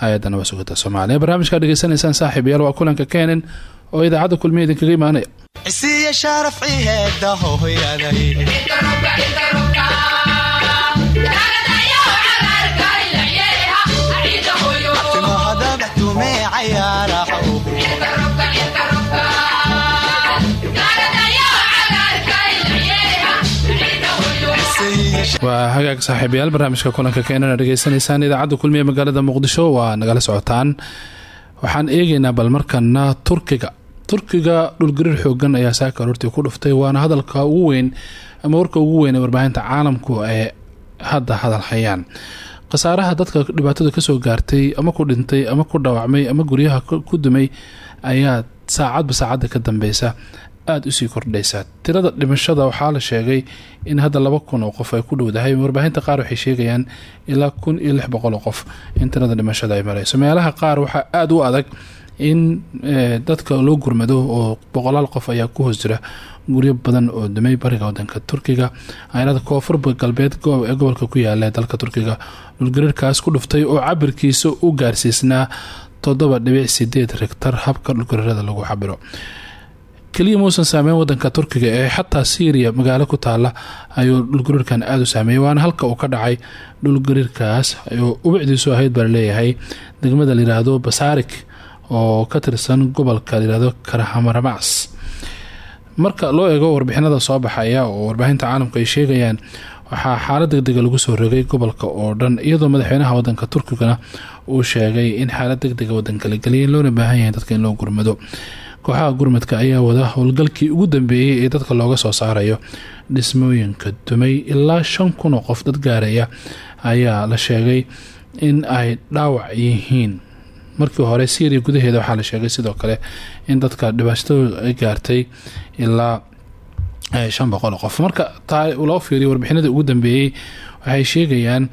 hay'adda nabad sugidda soomaaliya. Barnaamijkaa dhegeysanaysaan saaxiib yaal waa kulanka keenan oo idaacadda kulmiya idinkaga imaanaya
isiya sharaf ciheeda hooyaday timahadabatume cayaaraxo
waa hagaag saaxiibayaal barnaamijka kulanka keenana dhegeysanaysaan idaacadda kulmiya magaalada muqdisho. Waa nagala socotaan. Waxaan eegeynaa bal markana turkiga. Turkiga dhulgariir xoogan ayaa saaka aroortii ku dhuftay waana hadalka ugu weyn ama warka ugu weyn ee warbaahinta caalamku ay hadda hadal hayaan. Khasaaraha dadka dhibaatada ka soo gaartay ama ku dhintay ama ku dhaawacmay ama guryaha ku dumay ayaa saacadba saacadda ka dambeysa aada u sii kordhaysa. Tirada dhimashada waxaa la sheegay in hadda laba kun oo qof ay ku dhowdahay warbaahinta qaar waxay sheegayaan ilaa kun iyo lix boqol qof in tirada dhimashada ay mareyso meelaha qaar waxaa aada u adag in dadka loo gurmado oo boqolaal qof ayaa ku hoos jira. Guryo badan oo dumay bariga wadanka turkiga aynada koonfur galbeed ee gobolka ku yaalla dalka turkiga. Dhulgariirkaas ku dhuftay oo cabirkiisa u gaarsiisnaa toddoba dhibic sideed rigtar habka dhulgariirada lagu cabiro keliya muusan saameyn wadanka turkiga ee xataa syriya magaalo ku taala ayuu dhulgariirkan aada u saameeyey waana halka uu ka dhacay dhulgariirkaas oo ubicdiisu ahayd baa la leeyahay degmada layiraahdo basaarik oo ka tirsan gobolka layirahdo karahamaramacs marka loo eego warbixinada soo baxaya oo warbaahinta caalamku ay sheegayaan waxaa xaalad degdega lagu soo rogay gobolka oo dhan iyadoo madaxweynaha wadanka turkigana uu sheegay in xaalad degdega wadanka la geliyay loona baahan yahay dadka in loo gurmado kooxaha gurmadka ayaa wada howlgalkii ugu dambeeyey ee dadka looga soo saarayo. Dhismooyinka dumay ilaa shan kun oo qof dad gaaraya ayaa la sheegay in ay dhaawac yihiin. Markii hore syria gudaheeda waxaa la sheegay sidoo kale in dadka dhibaatadooda ay gaartay ilaa shan boqol qof. Marka taa loo fiiriyo warbixinadii ugu dambeeyey waxay sheegayaan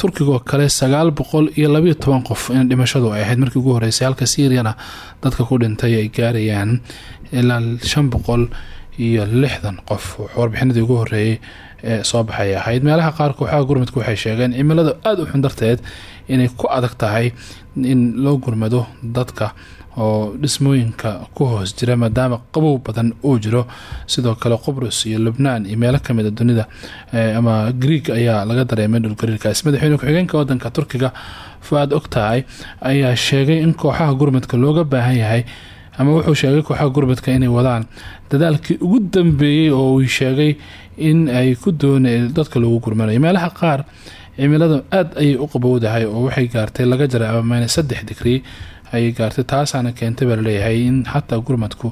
turkigaoo kale sagaal boqol iyo labayo toban qof in dhimashadu ay ahayd. Markii ugu horeysay halka syriana dadka ku dhintay ay gaarayaan ilaa shan boqol iyo lixdan qof. Warbixinadii ugu horeeyay ee soo baxay ahayd. Meelaha qaar kooxaha gurmadku waxay sheegeen cimilada aada u xun darteed inay ku adag tahay in loo gurmado dadka oo dhismooyinka ku hoos jira maadaama qabow badan uu jiro. Sidoo kale qobrus iyo lubnaan iyo meelo kamida dunida ama greeg ayaa laga dareemay dhulgariirkaasi madaxweyne ku-xigeenka wadanka turkiga fu-aad ogtahay ayaa sheegay in kooxaha gurmadka looga baahan yahay ama wuxuu sheegay kooxaha gurmadka inay wadaan. Dadaalkii ugu dambeeyey oo uu sheegay in ay ku doona dadka loogu gurmanayo meelaha qaar cimilada aada ayay u qabowdahay oo waxay gaartay laga jaray ama saddex digrii ayay gaartay taasaana keentay baa la leeyahay in xataa gurmadku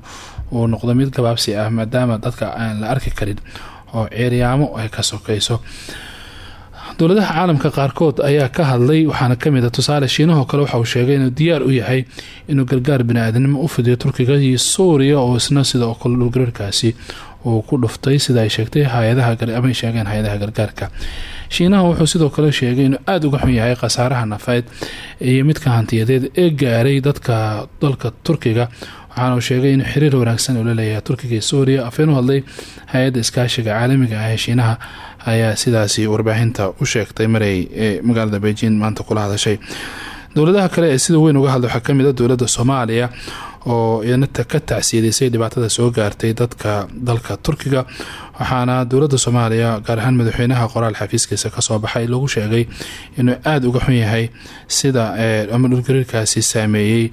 uu noqdo mid gabaabsi ah maadaama dadka aan la arki karin oo ceeryaamo ay ka sokayso. Dowladaha caalamka qaarkood ayaa ka hadlay waxaana ka mid a tusaale shiinahoo kale waxa uu sheegay inuu diyaar u yahay inuu gargaar bani-aadnimo u fidiyo turkiga iyo suuriya oo isna sida oo kale dhulgariirkaasi uu ku dhuftay sida ay sheegtay hay'adahaamay sheegeen hay'adaha gargaarka. Shiinaha wuxuu sidoo kale sheegay inuu aada uga xun yahay khasaaraha nafeed iyo midka hantiyadeed ee gaaray dadka dalka turkiga. Waxaana sheegay inuu xiriir wanaagsan uu la leeyahay turkiga iyo suuriya. Afeen u hadlay hay'adda iskaashiga caalamiga ah shiinaha ayaa sidaasi warbaahinta u sheegtay maray ee magaalada beijing maanta kula hadashay. Dowladaha kale ee sida weyn uga hadlay waxaa ka mid a dowladda soomaaliya oo inata ka tacsiidaysay dhibaatada soo gaartay dadka dalka turkiga. Waxaana dowladda soomaaliya gaar ahaan madaxweynaha qoraal xafiiskiisa ka soo baxay lagu sheegay inuu aada uga xun yahay sida ama dhulgariirkaasi saameeyey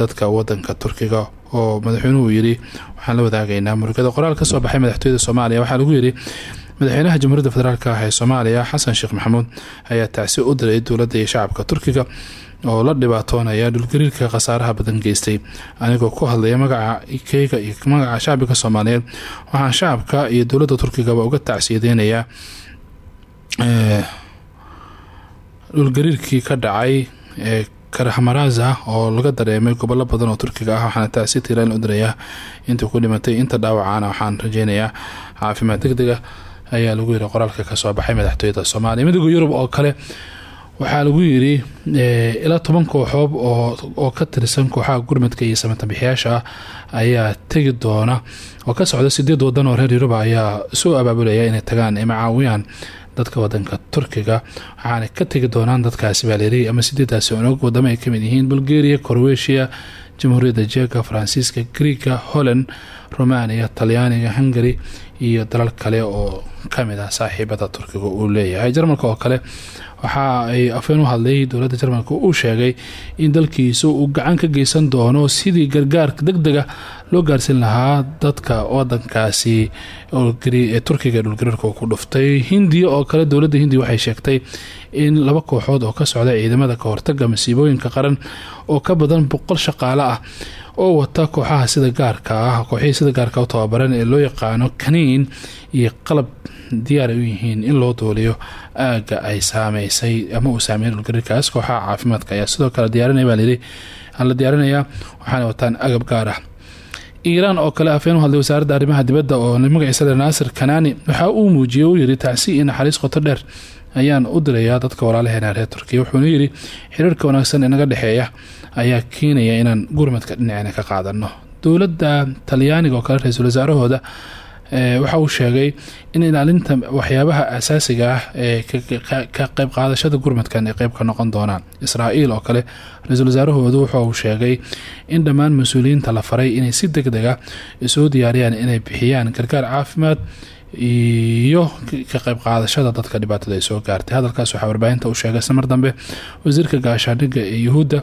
dadka wadanka turkiga oo madaxweynuhu yiri waxaan la wadaagaynaa murugada qoraal ka soo baxay madaxtooyada soomaaliya. Waxaa lagu yiri madaxweynaha jamhuuriyadda federaalk ah ee soomaaliya xasan sheekh maxamuud ayaa tacsi u diray dowladda iyo shacabka turkiga oo la dhibaatoonaya dhulgariirka khasaaraha badan geystay. Anigoo ku hadlaya magaca keyga iyo magaca shacbiga soomaaliyeed waxaan shacabka iyo dowladda turkigaba uga tacsiyadeynayaa dhulgariirkii ka dhacay ee karahmaraza oo laga dareemay gobollo badan oo turkiga ah. Waxaana tacsi tiiraan u dirayaa intii ku dhimatay inta dhaawacana waxaan rajeynayaa caafimaad degdega ayaa lagu yiri qoraalka ka soo baxay madaxtooyada soomaaliya. Midooda yurub oo kale waxaa lagu yiri ilaa toban kooxoob oo ka tirsan kooxaha gurmadka iyo samatabixiyaasha ah ayaa tegi doona oo ka socda sideed wadan oo reer yuruba ayaa soo abaabulaya inay tagaan ay macaawiyaan dadka wadanka turkiga. Waxaana ka tegi doonaan dadkaasi baaleeri ama sideedaasi onog wadamo ay ka mid yihiin bulgaria croatia jamhuuriyadda jeka faransiiska greega holland romania talyaaniga hungary iyo dalal kale oo ka mid ah saaxiibada turkiga uu leeyahay. Jarmalka oo kale waxa ay afeen u hadlay dowladda jarmalka uu sheegay in dalkiisa uu gacan ka geysan doono sidii gargaar degdega loo gaarsin lahaa dadka wadankaasi ee turkiga dhulgariirka ku dhuftay. Hindiya oo kale dowladda hindiya waxay sheegtay in laba kooxood oo ka socda ciidamada ka hortaga masiibooyinka qaran oo ka badan boqol shaqaale ah oo wata kooxaha sida gaarka ah kooxihii sida gaarka u tababaran ee loo yaqaano kaniin iyo qalab diyaar ay u yihiin in loo dooliyo aaga ay saameysay ama uu saameeyay dhulgariirkaas kooxaha caafimaadka ayaa sidoo kale diyaarinaya baa layidhi la diyaarinayaa waxaana wataan agab gaar ah. Iiraan oo kale afeen u hadlay wasaaradda arrimaha dibadda oo magaciisa le naasir kanaani waxa uu muujiyey uu yiri tacsi iyo qoto dheer ayaan u dirayaa dadka walaalaheena reer turkiya. Wuxuuna yidhi xiriirka wanaagsan ee naga dhexeeya ayaa keenaya inaan gurmadka dhinacina ka qaadano. Dowladda talyaaniga oo kale ra'iisul wasaarahooda waxa uu sheegay in ilaalinta waxyaabaha asaasiga ah ee ka qeyb qaadashada gurmadkan ay qeyb ka noqon doonaan. Israa'iil oo kale ra'iisul wasaarahoodu wuxa uu sheegay in dhammaan mas'uuliyiinta la faray inay si deg deg ah isoo diyaariyaan inay bixiyaan gargaar caafimaad iyo ka qeyb qaadashada dadka dhibaatada ay soo gaartay. Hadalkaas waxaa warbaahinta u sheegay samar dambe wasiirka gaashaandhigga ee yuhuudda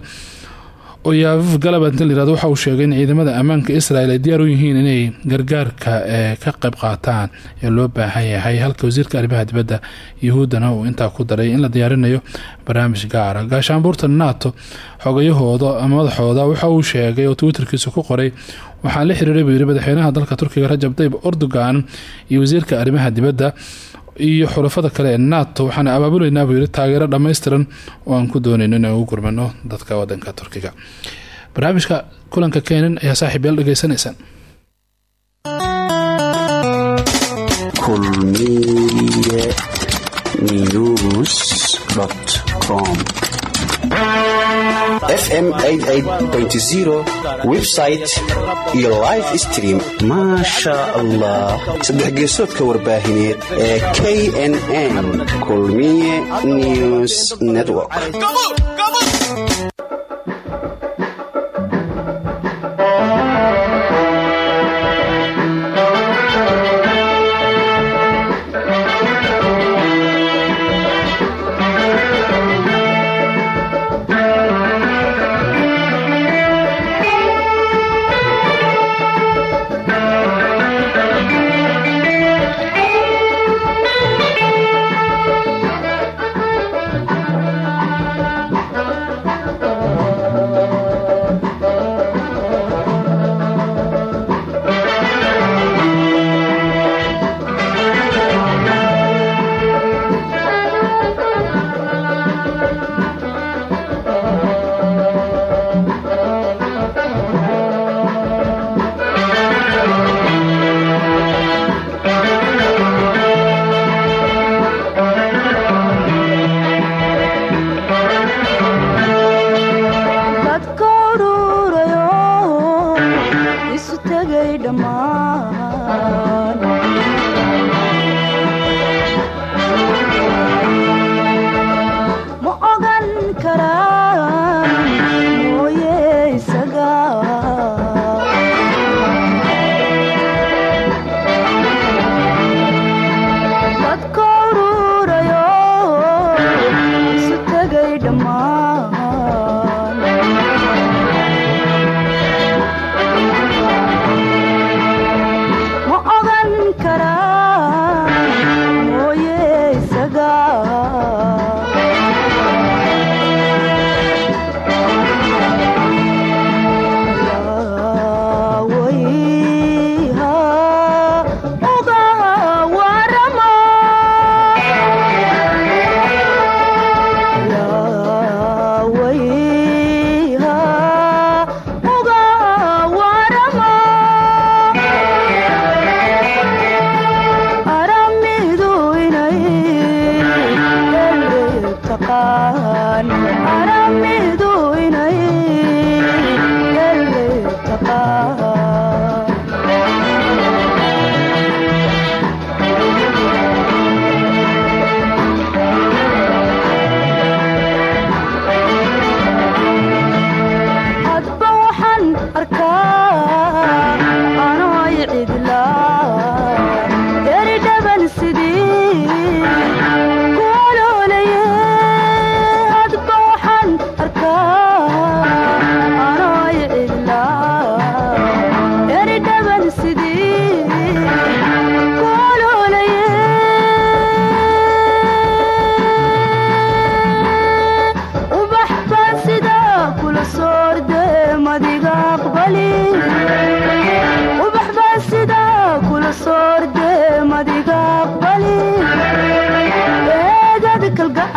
oyaav galabant layirahdo waxa uu sheegay in ciidamada ammaanka israel ay diyaar u yihiin inay gargaarka ee ka qayb qaataan ee loo baahan yahay. Halka wasiirka arrimaha dibadda yahuuddana uu intaa ku daray in la diyaarinayo barnaamij gaara gaashaanbuurta nato xogayahooda ama madaxooda waxa uu sheegay oo twitterkiisa ku qoray waxaa la xiriiray buu yiri madaxweynaha dalka turkiga rajab tayib erdogan iyo wasiirka arrimaha dibadda iyo xulafada kale ee nato waxaana abaabuleynaa buu yiri taageero dhammaystiran oo aan ku doonayno inaan ugu gurmano dadka wadanka turkiga. Barnaamijka kulanka keenan ayaa saaxiib yaal
kulmiye news fm website iyo live stream. Maasha allah saddex geesoodka warbaahineed ee knn kulmiye news network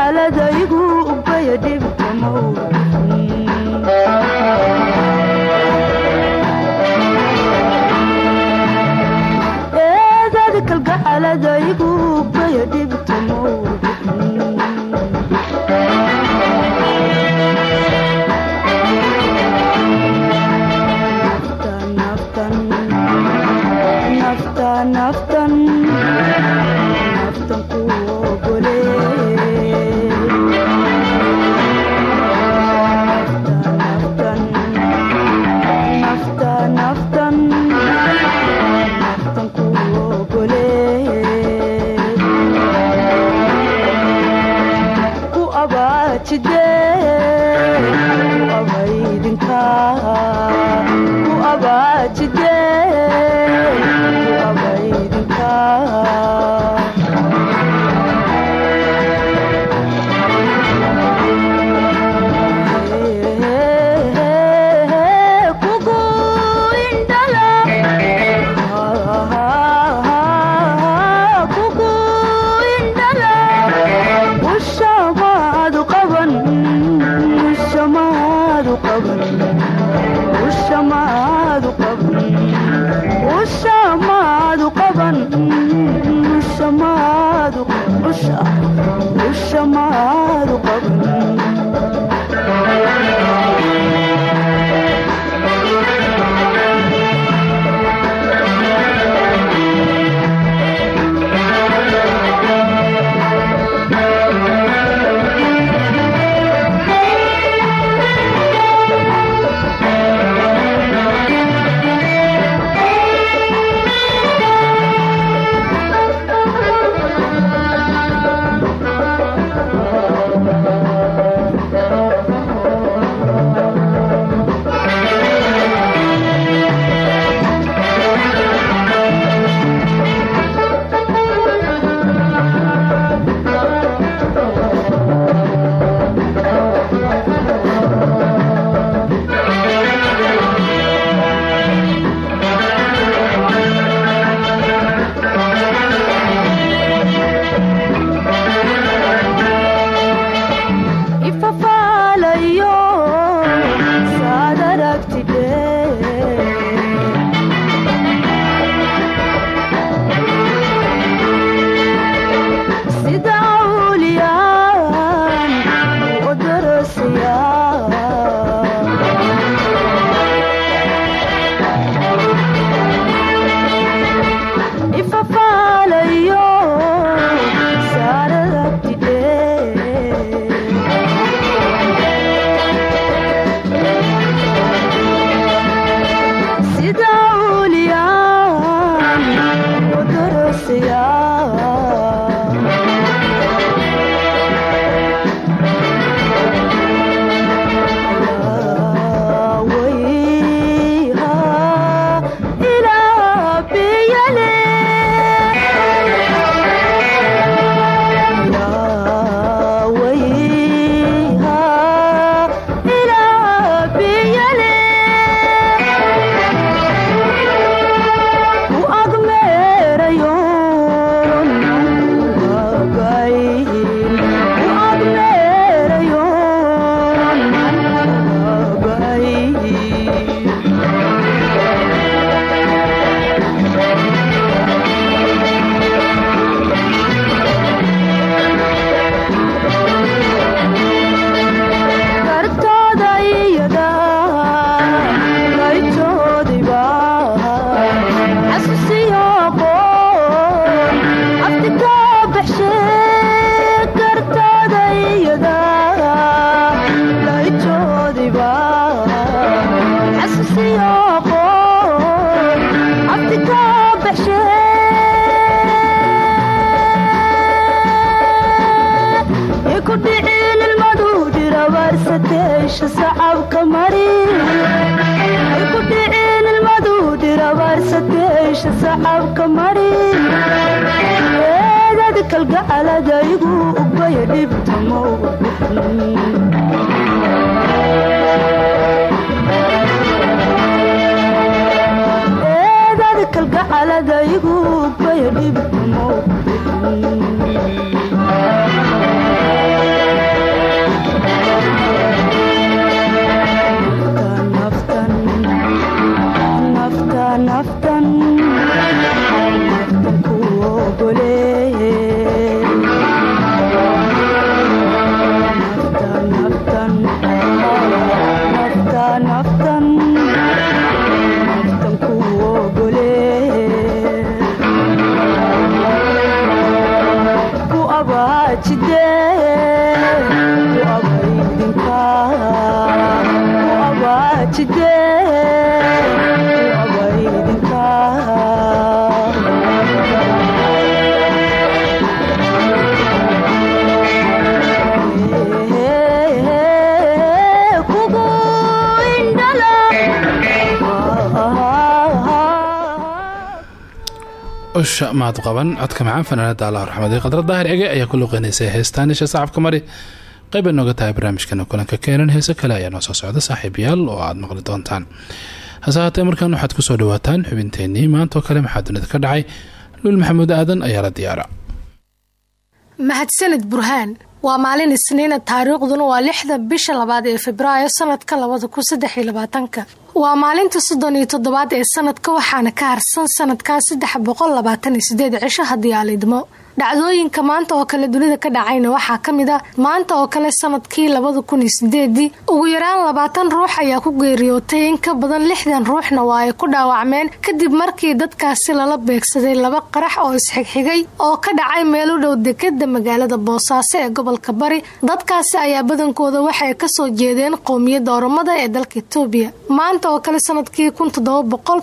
kalgacalada igu
sacabka mari. Eedad kalgacalada igu ubaya dhibtamo
usha maad qaban. Codka macaan fanaanada allah raxmadi qadra daahir ege ayaa ku luqeynaysay heestaan isha sacabka mari. Qayba nooga tahay barnaamijkana kulanka keenan heese kale ayaa noo soo socda saaxiibayaal oo aad maqli doontaan. Hase haatee markan waxaad ku soo dhawaataan xubinteenii maantaoo kale maxaa dunida ka dhacay? Luul maxamuud aadan ayaa la diyaara.
Mahadsanid burhaan waa maalin isniina taariikhduna waa lixda bisha labaad ee febraayo sanadka labada kun waa maalinta soddon iyo ee sanadka waxaana ka harsan sanadkaa saddex boqol labaatan iyo sideed cisho haddii aalidmo dhacdooyinka maanta oo kale dunida ka dhacayna waxaa ka mid ah maanta oo kale sannadkii labada kun ugu yaraan labaatan ruux ayaa ku geeriyootay in ka badan lixdan ruuxna waa ay ku dhaawacmeen kadib markii dadkaasi lala beegsaday laba qarax oo isxigxigay oo ka dhacay meel u dhow dekeda magaalada boosaaso ee gobolka bari. Dadkaasi ayaa badankooda waxay ka soo jeedeen qowmiyadda oromada ee dalka etoobiya maanta oo kale sannadkii kun toddoba boqol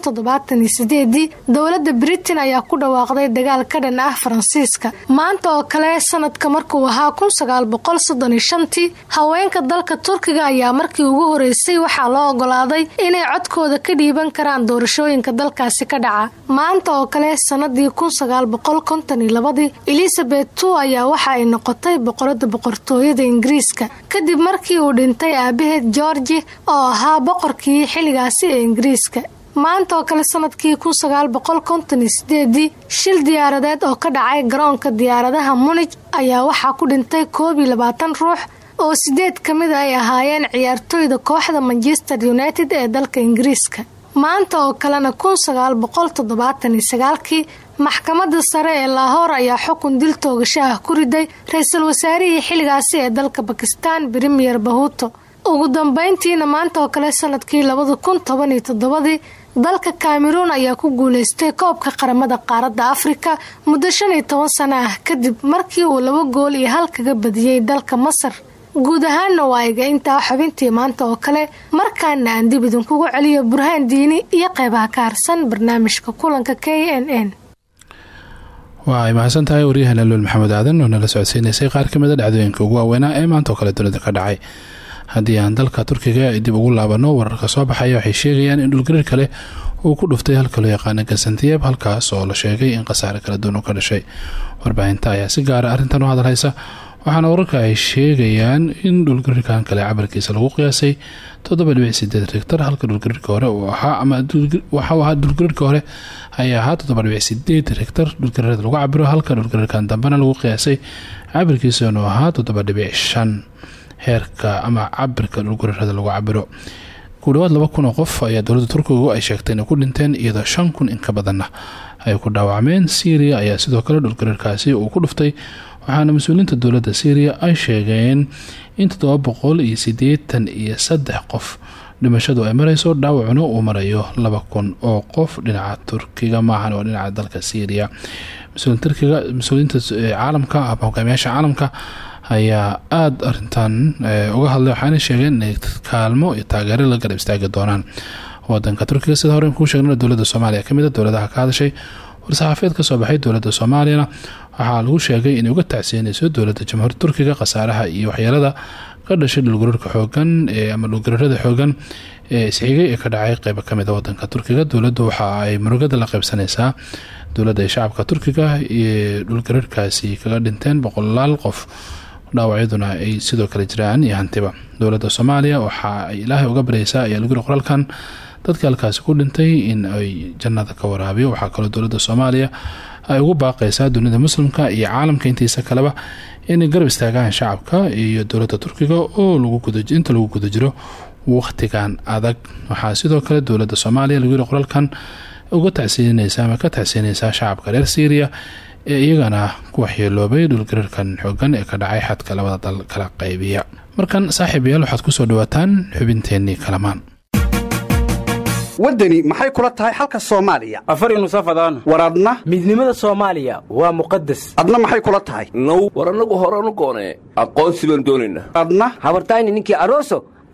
britain ayaa ku dhawaaqday dagaal ka dhan ah faransiiska maanta oo kale sanadka markuu ahaa kun sagaal boqol soddon iyo shantii haweenka dalka turkiga ayaa markii ugu horeysay waxaa loo ogolaaday inay codkooda ka dhiiban karaan doorashooyinka dalkaasi ka dhaca. Maanta oo kale sanadii kun sagaal boqol konton iyo labadii elizabeth two ayaa waxa ay noqotay boqorada boqortooyada ingiriiska. Kadib markii uu dhintay aabaheed georgi oo ahaa boqorkii xilligaasi ee ingiriiska maanta oo kale sannadkii kun sagaal boqol konton sideedii shil diyaaradeed oo ka dhacay garoonka diyaaradaha munij ayaa waxaa ku dhintay koob iyo labaatan ruux oo sideed ka mid a ay ahaayeen ciyaartooyda kooxda manchester united ee dalka ingiriiska. Maanta oo kalena kun sagaal boqol toddobaatan sagaalkii maxkamadda sare ee laahoor ayaa xukun dil toogasho ah ku riday ra'iisul wasaarihii xilligaasi ee dalka bakistan brimiyer bahuto ugu dambeyntiina maanta oo kale sannadkii labada kun toban iyo toddobadii dalka cameroon ayaa ku guuleystay koobka qaramada qaaradda afrika muddo shan iyo toban sano ah kadib markii uu laba gool iyo hal kaga badiyey dalka masar. Guud ahaanna waa iga intaa xubintii maanta oo kale markaana aan dib idinkugu celiyo burhaan diini iyo qeybaha ka harsan barnaamijka kulanka k n n.
Waa ay mahadsan tahay waryahan aluul maxamed aadan oo nala socodsiinaysay qaar ka mida dhacdooyinka ugu waaweynaa ee maanta oo kale dunida ka dhacay haddii aan dalka turkiga dib ugu laabano wararka soo baxaya waxay sheegayaan in dhulgariir kale uu ku dhuftay halka loo yaqaana gasantiyeeb halkaas oo la sheegay in khasaare kala duwan ka dhashay. Warbaahinta ayaa si gaara arrintan u hadalhaysa waxaana wararka ay sheegayaan in dhulgariirkan kale cabarkiisa lagu qiyaasay rigtar halka dhulgariirka hore uu ahaa ama waxau ahaa dhulgariirka hore ayaa ahaa rigtar dhulgariirada lagu cabiro halka dhulgariirkan dambena lagu qiyaasay cabirkiisa inuu ahaa heerka ama cabirka dhulgariirada lagu cabiro ku dhawaad laba kun oo qof ayaa dowladda turkigu ay sheegtay inay ku dhinteen iyadoo shan kun in ka badanna ay ku dhaawacmeen. Syriya ayaa sidoo kale dhulgariirkaasi uu ku dhuftay waxaana mas'uuliyiinta dowladda syriya ay sheegeen in toddoba boqol iyo sideetan iyo saddex qof dhimashadu ay mareyso dhaawacuna uu marayo laba kun oo qof dhinaca turkiga maahan oo dhinaca dalka syriya mas'uuliyiinta caalamka ama hogaamiyaasha caalamka ayaa aada arintan uga hadlay waxaana sheegeen inay kaalmo iyo taageero la garab istaagi doonaan. Wadanka turkiga sida hore kuu sheegna dowladda soomaaliya. Kamid a dowladaha ka hadashay. War-saxaafeed ka soo baxay dowladda soomaaliyana. Waxaa lagu sheegay inay uga tacsiinayso dowladda jamhuuriyadda turkiga khasaaraha iyo waxyeelada ka dhashay dhulgariirka xoogan ama dhulgariirada xoogan ee isxigay ee ka dhacay qeybo ka mid a wadanka turkiga. Dowladdu waxa ay murugada la qeybsanaysaa dowladda shacabka turkiga iyo dhulgariirkaasi kaga dhinteen boqolaal qof dhaawacyaduna ay sidoo kale jiraan iyo hantiba. Dowladda soomaaliya waxa ay ilaahay uga baryaysaa ayaa lagu yiri qoraalkan. Dadka halkaasi ku dhintay in ay jannada ka waraabiyo. Waxaa kaloo dowladda soomaaliya ay ugu baaqaysaa dunida muslimka iyo caalamka intiisa kaleba inay garab istaagaan shacabka iyo dowladda turkiga oo inta lagu guda jiro wakhtigan adag. Waxaa sidoo kale dowladda soomaaliya lagu yiri qoraalkan uga tacsiinaysa ama ka tacsiinaysaa shacabka reer syriya ee iyagana ku waxyeeloobay dhulgariirkan xoogan ee ka dhacay xadka labada dal kala qaybiya. Markan saaxiib yaal waxaad ku soo dhawaataan xubinteenii kalamaan.
Waddani maxay kula tahay xalka soomaaliya?
Afari nusafadaan
war adna?
Midnimada soomaaliya waa muqadas
adna maxay kula tahay?
Now war annagu horanu goonee aqoonsi baan doonaynaa
adna?
Habartayni ninkii aroso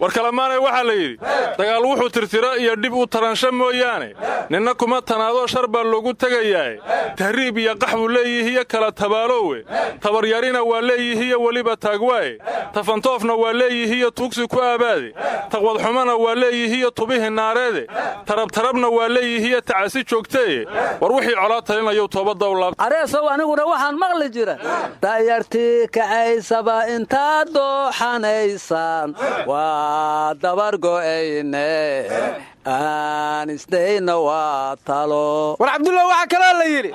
war kalamaanay waxaa la yidhi dagaal wuxuu tirtiro iyo dhib u taransho mooyaane. Ninna kuma tanaadoo shar baa loogu tegayaae tahriib iyo qax buu leeyihiyo kala tabaaloowe. Tabaryarina waa leeyihiyo weliba taagwaaye tafantoofna waa leeyihiyo tuugsi ku aabaade. Taqwadxumana waa leeyihiyo tubihi naareede. Tarabtarabna waa leeyihiyo tacasi joogteye war wixii colaa talinayow toobadda u laabta
areesow aniguna waxaan maqli jira dayartii kacaysaba intaad dooxanaysaan dabar go'ayne aan isdayna waa talo.
War cabdulla waxaa kaloo la yidhi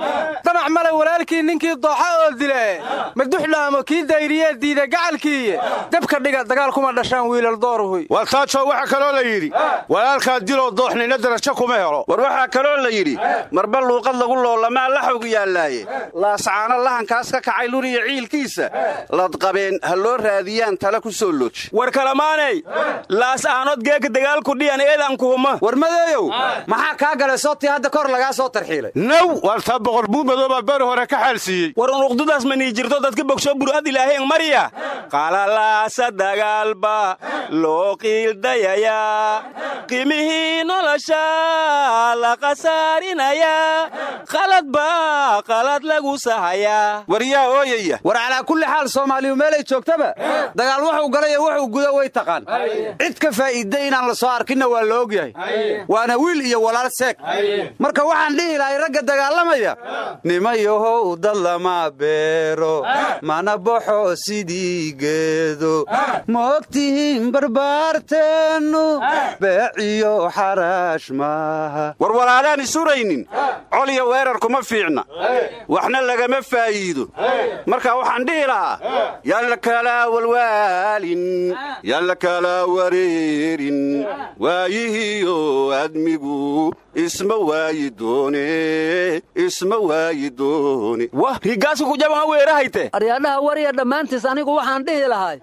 damac male walaalkii ninkii dooxa oo dile. Maduxdhaamo kii dayriyee diida gacalkiiye. Dabka dhiga dagaal kuma dhashaan wiilal dooruhuy
war taajo waxaa kaloo la yidhi walaalkaa diloo dooxnina darajo kuma helo.
War waxaa kaloo la yidhi marba luuqad lagu loolamaa laxawgu yaallaaye laascaano lahankaas ka kacay luriya ciilkiisa. Ladqabeen ha loo raadiyaan tala ku soo looji.
War kalamaanay laas'aanood geeka dagaalku dhiyan eedankuhuma
war madeeyow maxaa kaa galay? Sootii hadda kor lagaa soo tarxiilay.
Naw wartaa boqor buumadoobaa beri hore ka xaalsiiyey
war unuqdudaas manii jirto dadka bogsho bur'ad ilaaheen marya qalalaasa dagaalba loo qiildayayaa qiimihii nolosha la khasaarinayaa qalad baa qalad lagu sahayaa.
War yaa ooyaya.
War calaa kulli xaal soomaaliyu meelay joogtaba dagaal wuxuu galay wuxuu gudo way taqaan. Cid ka faa'iidda inaan la soo arkinna waa la ogyahay waana wiil iyo walaal seeg. Marka waxaan dhihi lahay ragga dagaalamaya nimayahow dad lama beero mana baxo sidii geedo ma ogtihiin barbaarteennu beeciyo xaraash maaha.
War walaalaan isuraynin col iyo weerar kuma fiicna. Waxna lagama faa'iido. Marka waxaan dhihi lahaa yalla kala walwaalin yalla kala wareerin waayihiyo admigu isma waayi doone isma waayi doone
wah rigaaska kujaban weerahayte
aryaadhaha warya dhammaantiis anigu waxaan dhihi lahay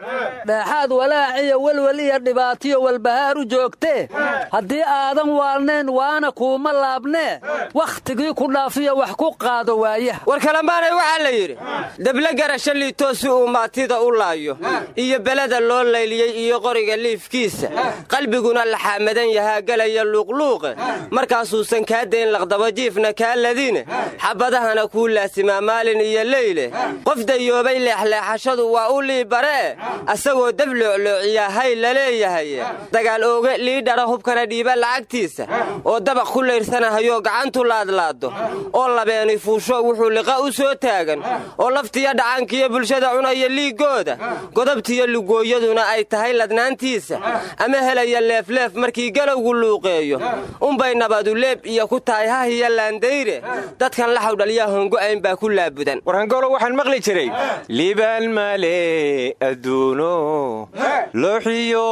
dheexaad walaaciyo welwel iyo dhibaatiyo walbahaar u joogtee haddii aadan waalnayn waana kuuma laabnee wakhtigii ku dhaafiyo wax ku qaado waayaha
war kalamaanay waxaa la yidhi dable garasho liitoo si uu maatida u laayo iyo beleda loo layliyey iyo qoriga liifkiisa qalbiguna laxaamadan yahaa gelaya luuqluuqe markaasuusan kaa dayn laqdabajiifna kaa ladine xabadahana kuu laasimaa maalin iyo leyle qof dayoobay leexleexashadu waa u liibaree asagoo dab loocloociyaa hay la leeyahay. Dagaal ooge liidhara hubkana dhiiba lacagtiisa. Oo dabaq ku layrsanahayo gacantu laadlaado oo labeeni fuusho wuxuu liqa u soo taagan. Oo laftiyo dhacaankiyo bulshada cunaya liiggooda godobtiyo lugooyaduna ay tahay ladnaantiisa. Ama helaya leefleef markii galowgu luuqeeyo unbay nabadu leeb iyo ku tahay hahiyo laandayre. Dadkan la xawdhalyaa hongo'ayn baa ku laabudan.
Warhangolo waxaan maqli jiray.
Liibaan male adduuno. Looxiyo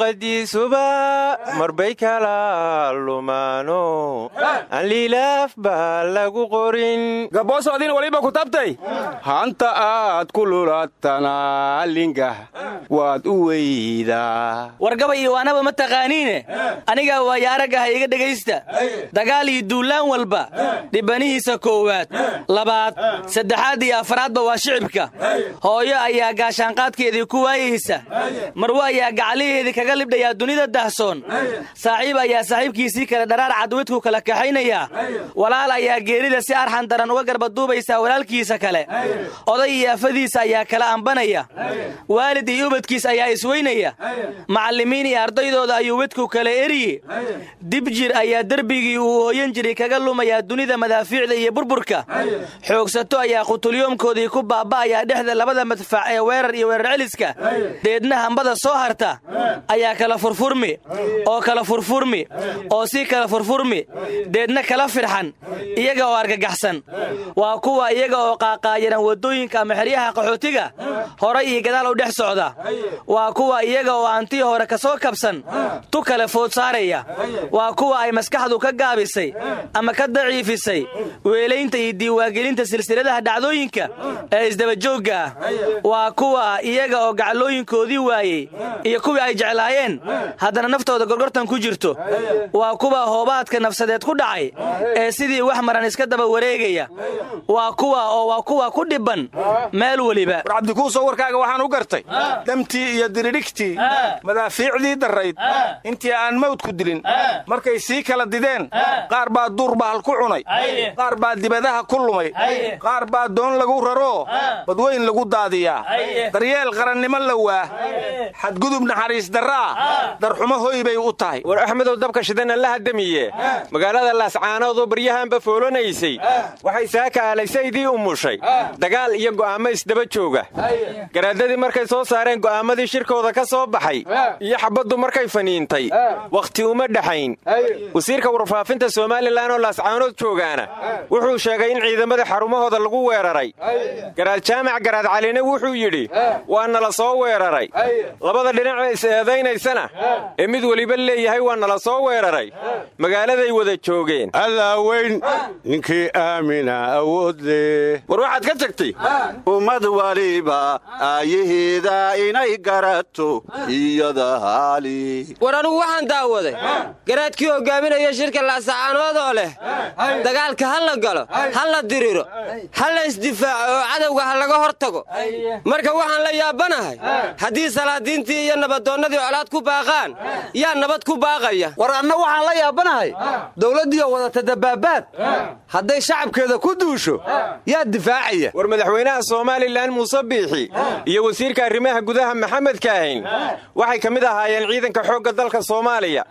qadiisuba marbay kala lumaano. Aan liilaaf baa lagu qorin.
Gaboosoodin waliba ku tabtay hanta aad ku lulatana lingah waad u weydaa.
Wargaba iyo waanaba ma taqaaniine aniga waayaaraggaha iga dhegaysta dagaal iyo duullaan walba. Dhibanihiisa koowaad labaad saddexaad iyo afraadba waa shicibka. Hooyo ayaa gaashaanqaadkeedii ku waayaysa marwe ayaa gacaliheedii kaga libdhayaa dunida dahsoon. Saaxiib ayaa saaxiibkiisii kale dharaar cadwidku kala kaxaynayaa walaal ayaa geerida si arxan daran uga garbaduubaysaa walaalkiisa kale. Oday iyo afadiisa ayaa kala ambanaya waalid iyo ubadkiis ayaa isweynaya macallimiin iyo ardaydooda ayuu wedku kala eriye dib jir ayaa derbigii uu hooyan jiray kaga lumayaa dunida madaafiicda iyo burburka. Xoogsato ayaa qutulyoomkoodii ku baaba'ayaa dhexda labada madfac ee weerar iyo weerar celiska. Deedna hambada soo harta ayaa kala furfurmi oo kala furfurmi oo sii kala furfurmi. Deedna kala firxan iyaga oo argagaxsan waa kuwa iyaga oo qaaqaayaran waddooyinka ama xeryaha qaxootiga horay iyo gadaal u dhex socda. Waa kuwa iyaga oo aantii hore ka soo kabsan tu kale food saaraya waa kuwa ay maskaxdu ka gaabisay ama ka daciifisay weelaynta iyo diiwaangelinta silsiladaha dhacdooyinka ee isdabajoogga ah. Waa kuwa iyaga oo gaclooyinkoodii waayey iyo kuwii ay jeclaayeen haddana naftooda gorgortan ku jirto. Waa kuwa hoobaadka nafsadeed ku dhacay ee sidii wax maran iska daba wareegaya. Waa kuwa oo waa kuwa ku dhibban meel weliba
war cabdikuusoo warkaaga waxaan u gartay. Damtii iyo diridhigtii madaafiicdii darrayd intii aan mawdku dilin. Markay sii kala dideen. Qaar baa duur bahal ku cunay. Qaar baa dibadaha ku lumay. Qaar baa doon lagu raroo badweyn lagu daadiyaa. Daryeel qarannimo la waah xadgudub naxariis darraa darxumo hoy bay u tahay.
War axmedow dabka shidana la hadamiye magaalada laascaanoodoo baryahanba foolanaysay. Waxay saaka alaysaydii umushay dagaal iyo go'aamo isdaba jooga. Garaadadii markay soo saareen go'aamadii shirkooda ka soo baxay iyo xabaddu markay faniintay uma dhexayn wasiirka warfaafinta somalilan oo laascaanood joogaana wuxuu sheegay in ciidamada xarumahooda lagu weeraray. Garaad jaamac garaad caline wuxuu yidhi waa nala soo weeraray. Labada dhinac is eedaynaysana ee mid weliba leeyahay waa nala soo weeraray. Magaaladay wada joogeen.
Allaaweyn ninkii aamina awood leh
war waxaad ka tagtay? Ummad waliba aayaheeda inay garato iyada haali.
War anugu waxaan daawaday garaadkii hogaaminaya shirka laasacaanood oo leh dagaalka ha la galo ha la diriro ha la isdifaaco oo cadowga ha laga hor tago marka waxaan la yaabanahay haddii salaadiintii iyo nabadoonnadii colaad ku baaqaan yaa nabad ku baaqaya.
War anna waxaan la yaabanahay dowladdiioo wadata dabaabaad hadday shacabkeeda ku duusho yaa difaacaya.
War madaxweynaha somalilan muuse biixi iyo wasiirka arrimaha gudaha maxamed kaahin waxay ka mid ahaayeen ciidanka xoogga dalka soomaaliya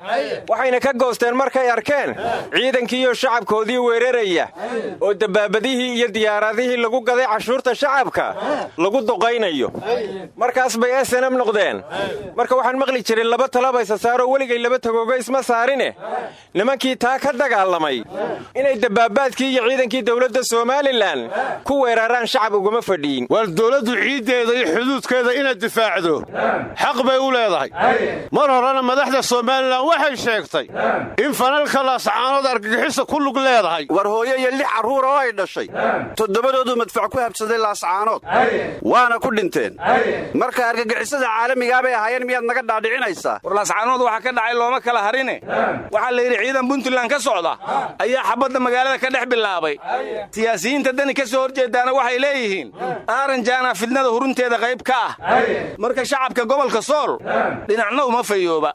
waxayna ka goosteen markay arkeen ciidankiiyo shacabkoodii weeraraya. Oo dabaabadihii iyo diyaaradihii lagu gaday cashuurta shacabka lagu duqaynayo markaas bay snm noqdeen. Marka waxaan maqli jirin laba talabaysa saaroo weligay laba tagoogo isma saarine. Nimankii taa ka dagaalamay inay dabaabaadkii iyo ciidankii dowladda somalilan ku weeraraan shacab uguma fadhiin.
War dowladdu ciiddeeda iyo xuduudkeeda inay difaacdo. Xaq bay u leedahay. Mar horena madaxda somalilan waxay sheegtay in fanalka laascaanood argagixisa ku lug leedahay.
War hooyo iyo lix carruura oo ay dhashay. Toddobadoodu madfac ku habsaday laascaanood. Waana ku dhinteen. Marka argagixisada caalamigaa bay ahaayeen miyaad naga dhaadhicinaysaa.
War laascaanood waxaa ka dhacay looma kala harine. Waxaa la yidhi ciidan puntland ka socda. Ayaa xabadda magaalada ka dhex bilaabay. Siyaasiyiinta dani ka soo horjeedaana waxay leeyihiin aaranjaana fidnada hurunteeda qayb ka ah. Marka shacabka gobolka sool dhinacna uma fayooba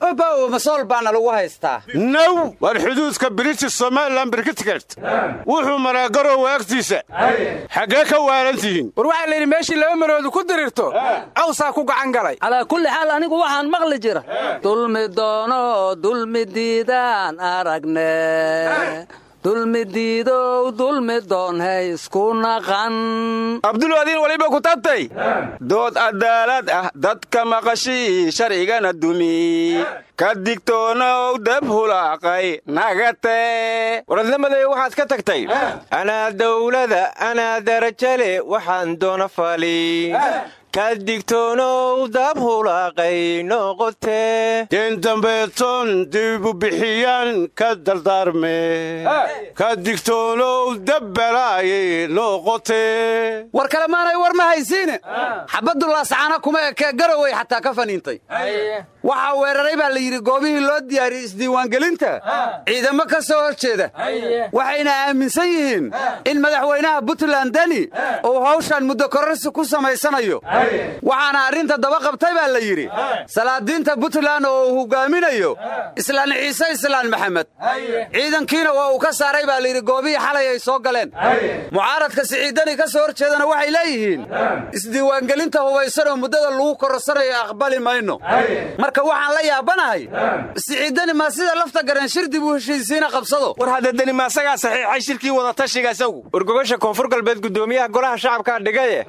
lagu haystaa
naw war xuduudka british somalilan brikitgert wuxuu maraa garowa agtiisa. Xaggee ka waalan tihiin
war waxaa layidhi meeshii laba maroodu ku dirirto cawsaa ku gacan galay.
Calaa kulli xaal anigu waxaan maqli jira. Dulmi doono dulmi diidaan aragne dulmidiidow dulmi doonhay isku naqan.
Abduladiin waliba ku tabtay dood cadaalad ah dadka maqashii sharcigana dumi. Ka digtoonow dab hulaaqay nagate
waradnimaday waxaad ka tagtay? Anaa dawlada anaa darajale waxaan doona fali ka digtoonow dab hulaaqay noqote
deen dambeetoon dibu bixiyaan ka dardaarme ka digtoonow dabbalaayay noqote
war kale maanay war ma haysiine. Xabaddu laascaana kuma ekee garoway xataa ka faniintay. Waxaa weeraray baa la yidhi goobihii loo diyaariyey isdiiwaangelinta ciidamo ka soo hor jeeda. Waxayna aaminsan yihiin in madaxweynaha puntland deni uu hawshan muddo kororsi ku samaysanayo waxaana arrinta daba qabtay baa la yidhi. Salaadiinta puntland oo uu hogaaminayo. Islaan ciise islaan maxamed. Ciidankiina waa uu ka saaray baa layidhi goobihii xalay ay soo galeen. Mucaaradka siciidani ka soo hor jeedana waxay leeyihiin isdiiwaangelinta hubaysanoo muddada lagu kororsanayo aqbali mayno. Marka waxaan la yaabanahay siciidani maa sida lafta gareen shir dib u heshiisiina qabsado.
War haddadani ma asagaa saxiixay shirkii wadatashiga isagu?
Wargogasha koonfur galbeed gudoomiyaha golaha shacabkaa dhigaye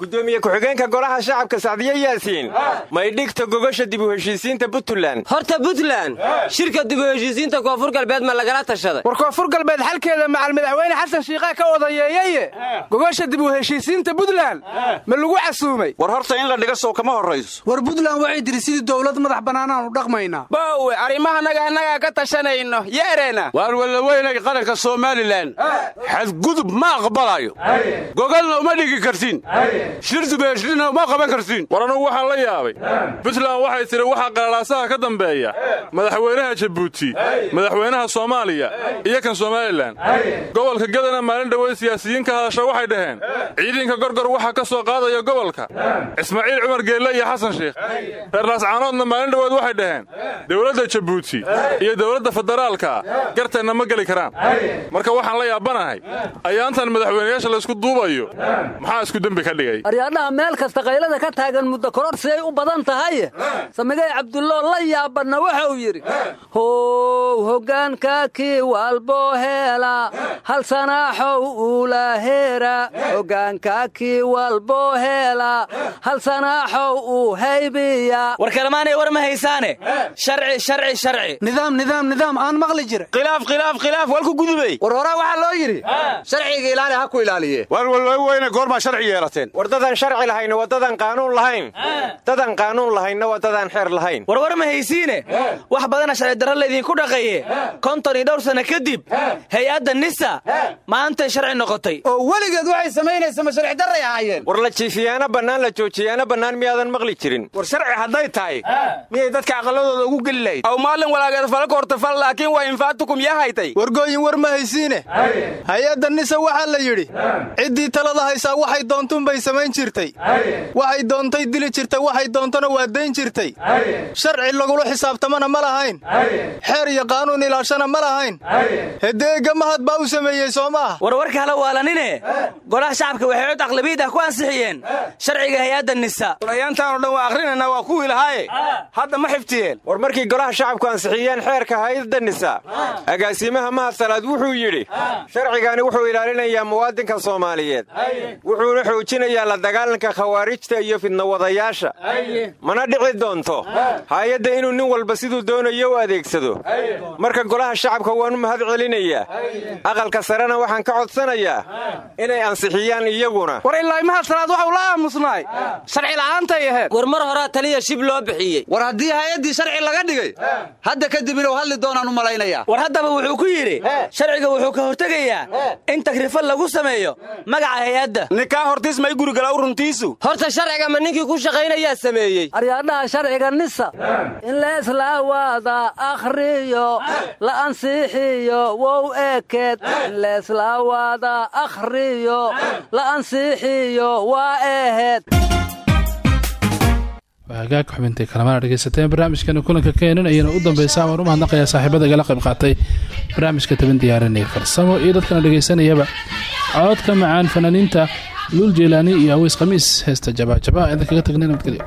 gudoomiye ku-xigeenka golaha shacabka sacdiye yaasiin. May dhigta gogasha dib u heshiisiinta puntland?
Horta puntland shirka dib u heshiisiinta koonfur galbeed ma lagala tashaday.
War koonfur galbeed xalkeeda macal madaxweyne xasan shiiqaa ka odayeeyeye gogasha dib u heshiisiinta puntland? Ma lagu casuumay?
War horta in la dhiga sow kama horrayso.
War puntland waxay tiri sidii dowlad madax bannaanaanu dhaqmaynaa
boowe arrimahanaga annagaa ka tashanayno yeereena
waar wallaweynay qaranka somalilan xadgudub ma aqbalayo gogolna uma dhigi kartiin. Shir dubeeshina uma qaban kartiin
war anugu waxaan la yaabay. Puntland waxay tidhi waxaa qalalaasaha ka dambeeya. Madaxweynaha jabuuti madaxweynaha soomaaliya iyo kan somalilan gobolka gadana maalin dhoweyd siyaasiyiin ka hadasha waxay dhaheen ciidanka gorgor waxaa ka soo qaadaya gobolka. Ismaaciil cumar geelle iyo xasan sheikh. Reer laascaanoodna maalin dhoweed waxay dhaheen dowladda jabuuti iyo dowladda federaalka garteenna ma geli karaan. Marka waxaan la yaabanahay ayaantan madaxweynayaasha laysku duubayo maxaa isku dembi ka dhigay
aryaadhaha meel kasta qaylada ka taagan muddo kororsi ay u badan tahay samigay cabdulloo la yaabanna waxa uu yidhi how hoggaanka kii walbo heela hal sanaaxow uula heera hoggaanka kii walbo heela hal sanaaxow uu haybiya
war kalemaanay war ma haysaane sharci sharci sharci
nidaam nidaam nidaam aan maqli jira
khilaaf khilaaf khilaaf walku gudubay
war horaa waxaa loo yidhi sharciga ilaali ha ku ilaaliye
war walweyne goormaa sharci yeelateen
wardadan sharci lahayna waddadan qaanuun lahayn. Dadan qaanuun lahaynna waddadaan xeer lahayn.
War war ma haysiine? Wax badana sharci darro laydinku dhaqaye. Konton iyo dhowr sanno kadib hay'adda nisa maantay sharci noqotay.
Oo weligeed waxay samaynaysa ma sharci darray ahaayeen?
War la jiifiyaana bannaan la joojiyaana bannaan miyaadan maqli jirin.
War sharci hadday tahay miyay dadka aqalladooda ugu geli lahayd aw maalin walaageed falka horta fal laakiin waa infaatukum yaa haytay.
Wargooyin war ma haysiine? Hay'adda nisa waxaa la yidhi ciddii talada haysaa waxay doontunbay samayn jirtay waxay doontay dili jirtay waxay doontana waa dayn jirtay. Sharci lagula xisaabtamana ma lahayn. Xeer iyo qaanuun ilaashana ma lahayn. Hedeega mahad baa u sameeyey soo maaha
war warka hala waalanine? Golaha shacabka waxay cod aqlabiyad ah ku ansixiyeen. Sharciga hay'adda nisa.
Ayaantaanoo dhan waa akhrinaynaa waa kuwii lahaaye hadda ma xiftiyeen
war markii golaha shacabku ansixiyeen xeerka hayadda nisa agaasimaha mahad salaad wuxuu yidhi sharcigani wuxuu ilaalinayaa muwaadinka soomaaliyeed. Wuxuuna xoojinayaa la dagaalanka khawaarijta iyo fidnawadayaasha mana dhici doonto. Hay'adda inuu nin walba siduu doonayo u adeegsado. Marka golaha shacabka waanu mahad celinayaa aqalka sarena waxaan ka codsanayaa inay ansixiyaan iyaguna.
War ilaa mahad salaad waxau la aamusnaay. Sharci la'aantay ahayd.
War mar horaa taliya shib loo bixiyey.
War haddii hay'addii sharci laga dhigay hadda kadib inuu hadli doonaan u malaynayaa.
War haddaba wuxuu ku yidhi sharciga wuxuu ka hortegayaa in takrifal lagu sameeyo magaca hay'adda.
Ninkaa hortiis may gurigala u runtiisu
horta sharciga ma ninkii ku shaqaynayaa sameeyey?
Aryaadhaha sharciga nisa. In la isla wada akhriyo la ansiixiyo wow ekeed. In la isla wada akhriyo la ansiixiyo waa eheed.
Hagaag xubintay kalamaana dhegeysateen barnaamijkana kulanka keenan ayana u dambeysa waan u mahadnaqayaa saaxiibada igala qayb qaatay. Barnaamijka taban diyaarinaya farsamo iyo dadkana dhegeysanayaba. Codka macaan fanaaniinta luul jeelaani iyo aweys khamiis heesta jabaajaba idin kaga tagnay nabadgelyo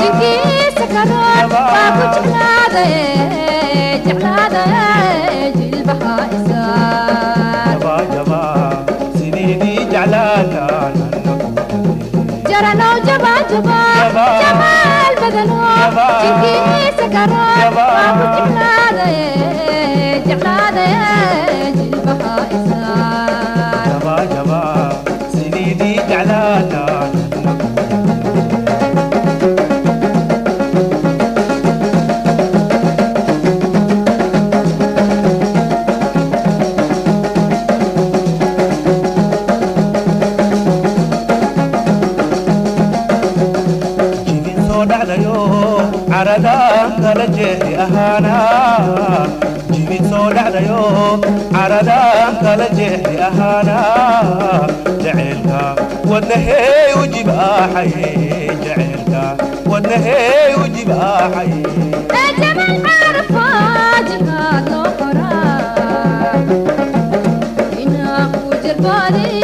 jinkiisa karoon waa ku jeclaadaye jeclaadaye jilbaha isaan
jaba sidiidii jeclaataan jibin soo dhacdayo caradaan kala jeexi ahaana jaceylka wadnahey u jibaaxaye jaceylka wadnahey u jibaaxaye
جمال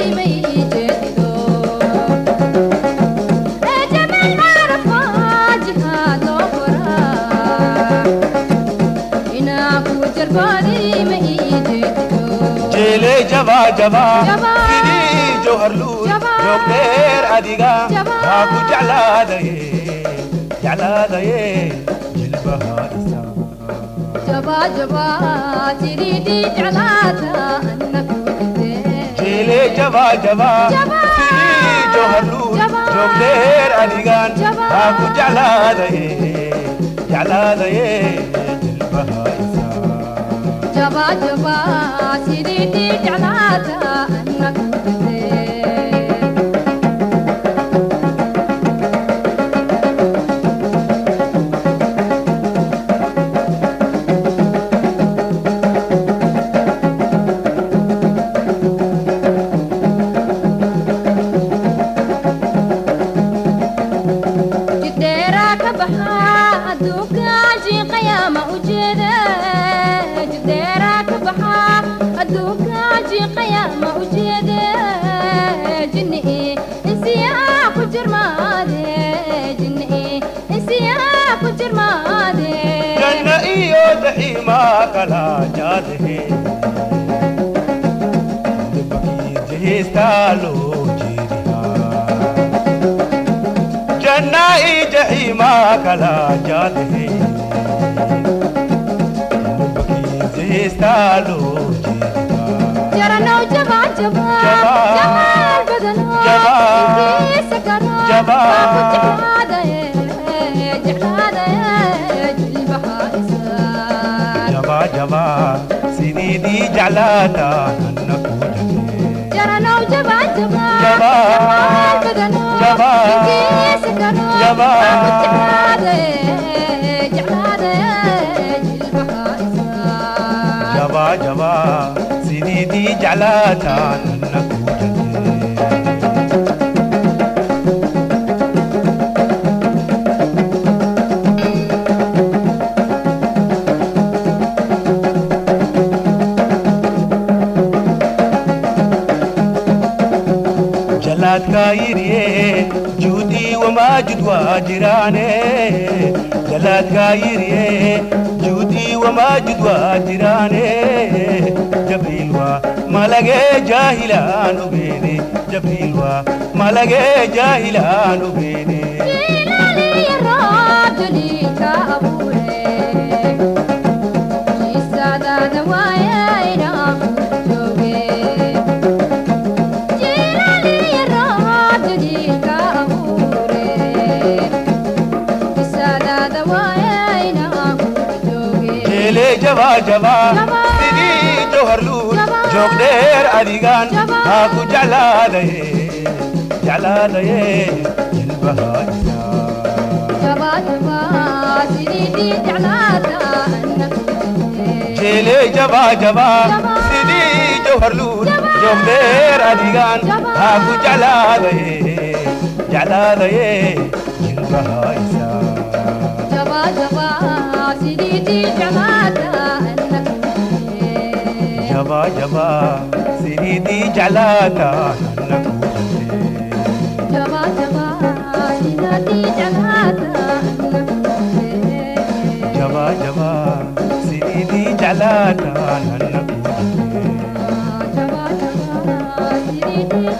jabaa jabaa sidii jawharluul joogdheer adiga haa ku jeclaadaye jeclaadaye jilbaha isaa
jaba jaba tididii jeclaata anna ku
jeelee jabaa jabaa sidii jawharluul joogdheer adigaan haa ku jeclaadaye jeclaadaye jilbaha
jaba jaba tididii jeclaata anna ku
jaxiimaa kala jaadahe dibakii jihiistaa loo
jaranow jaba jaba jamaal badano inkiisa garo waa ku jeclaadaye jeclaadaye jilbaha isaa
jabaa jabaa sidiidii jeclaata anna ku
jaranow jaba jaba jamaal badano
jabaa jabaa sidiidii jeclaata anna ku waa jiraane jalaadkaa yiriye juudii wamaajid waa jiraane jabriil waa malagee jaahilaan ogeene jabriil waa malagee jaahilaan ogeene jeelee jabaa jabaa sidii jawharluul joogdheer adigaan haa ku jeclaadaye jeclaadaye jilbaha isaa
jaba jaba sidii jeclaata anna
jeelee jabaa jabaa sidii jawharluul joogdheer adigaan haa ku jeclaadaye jeclaadaye jilbaha isaa jabaa jabaa jeclaata anna ku
jaba jaba sidii jeclaata
jabaa jabaa sidiidii jeclaata anna ku
jaba jaba sidii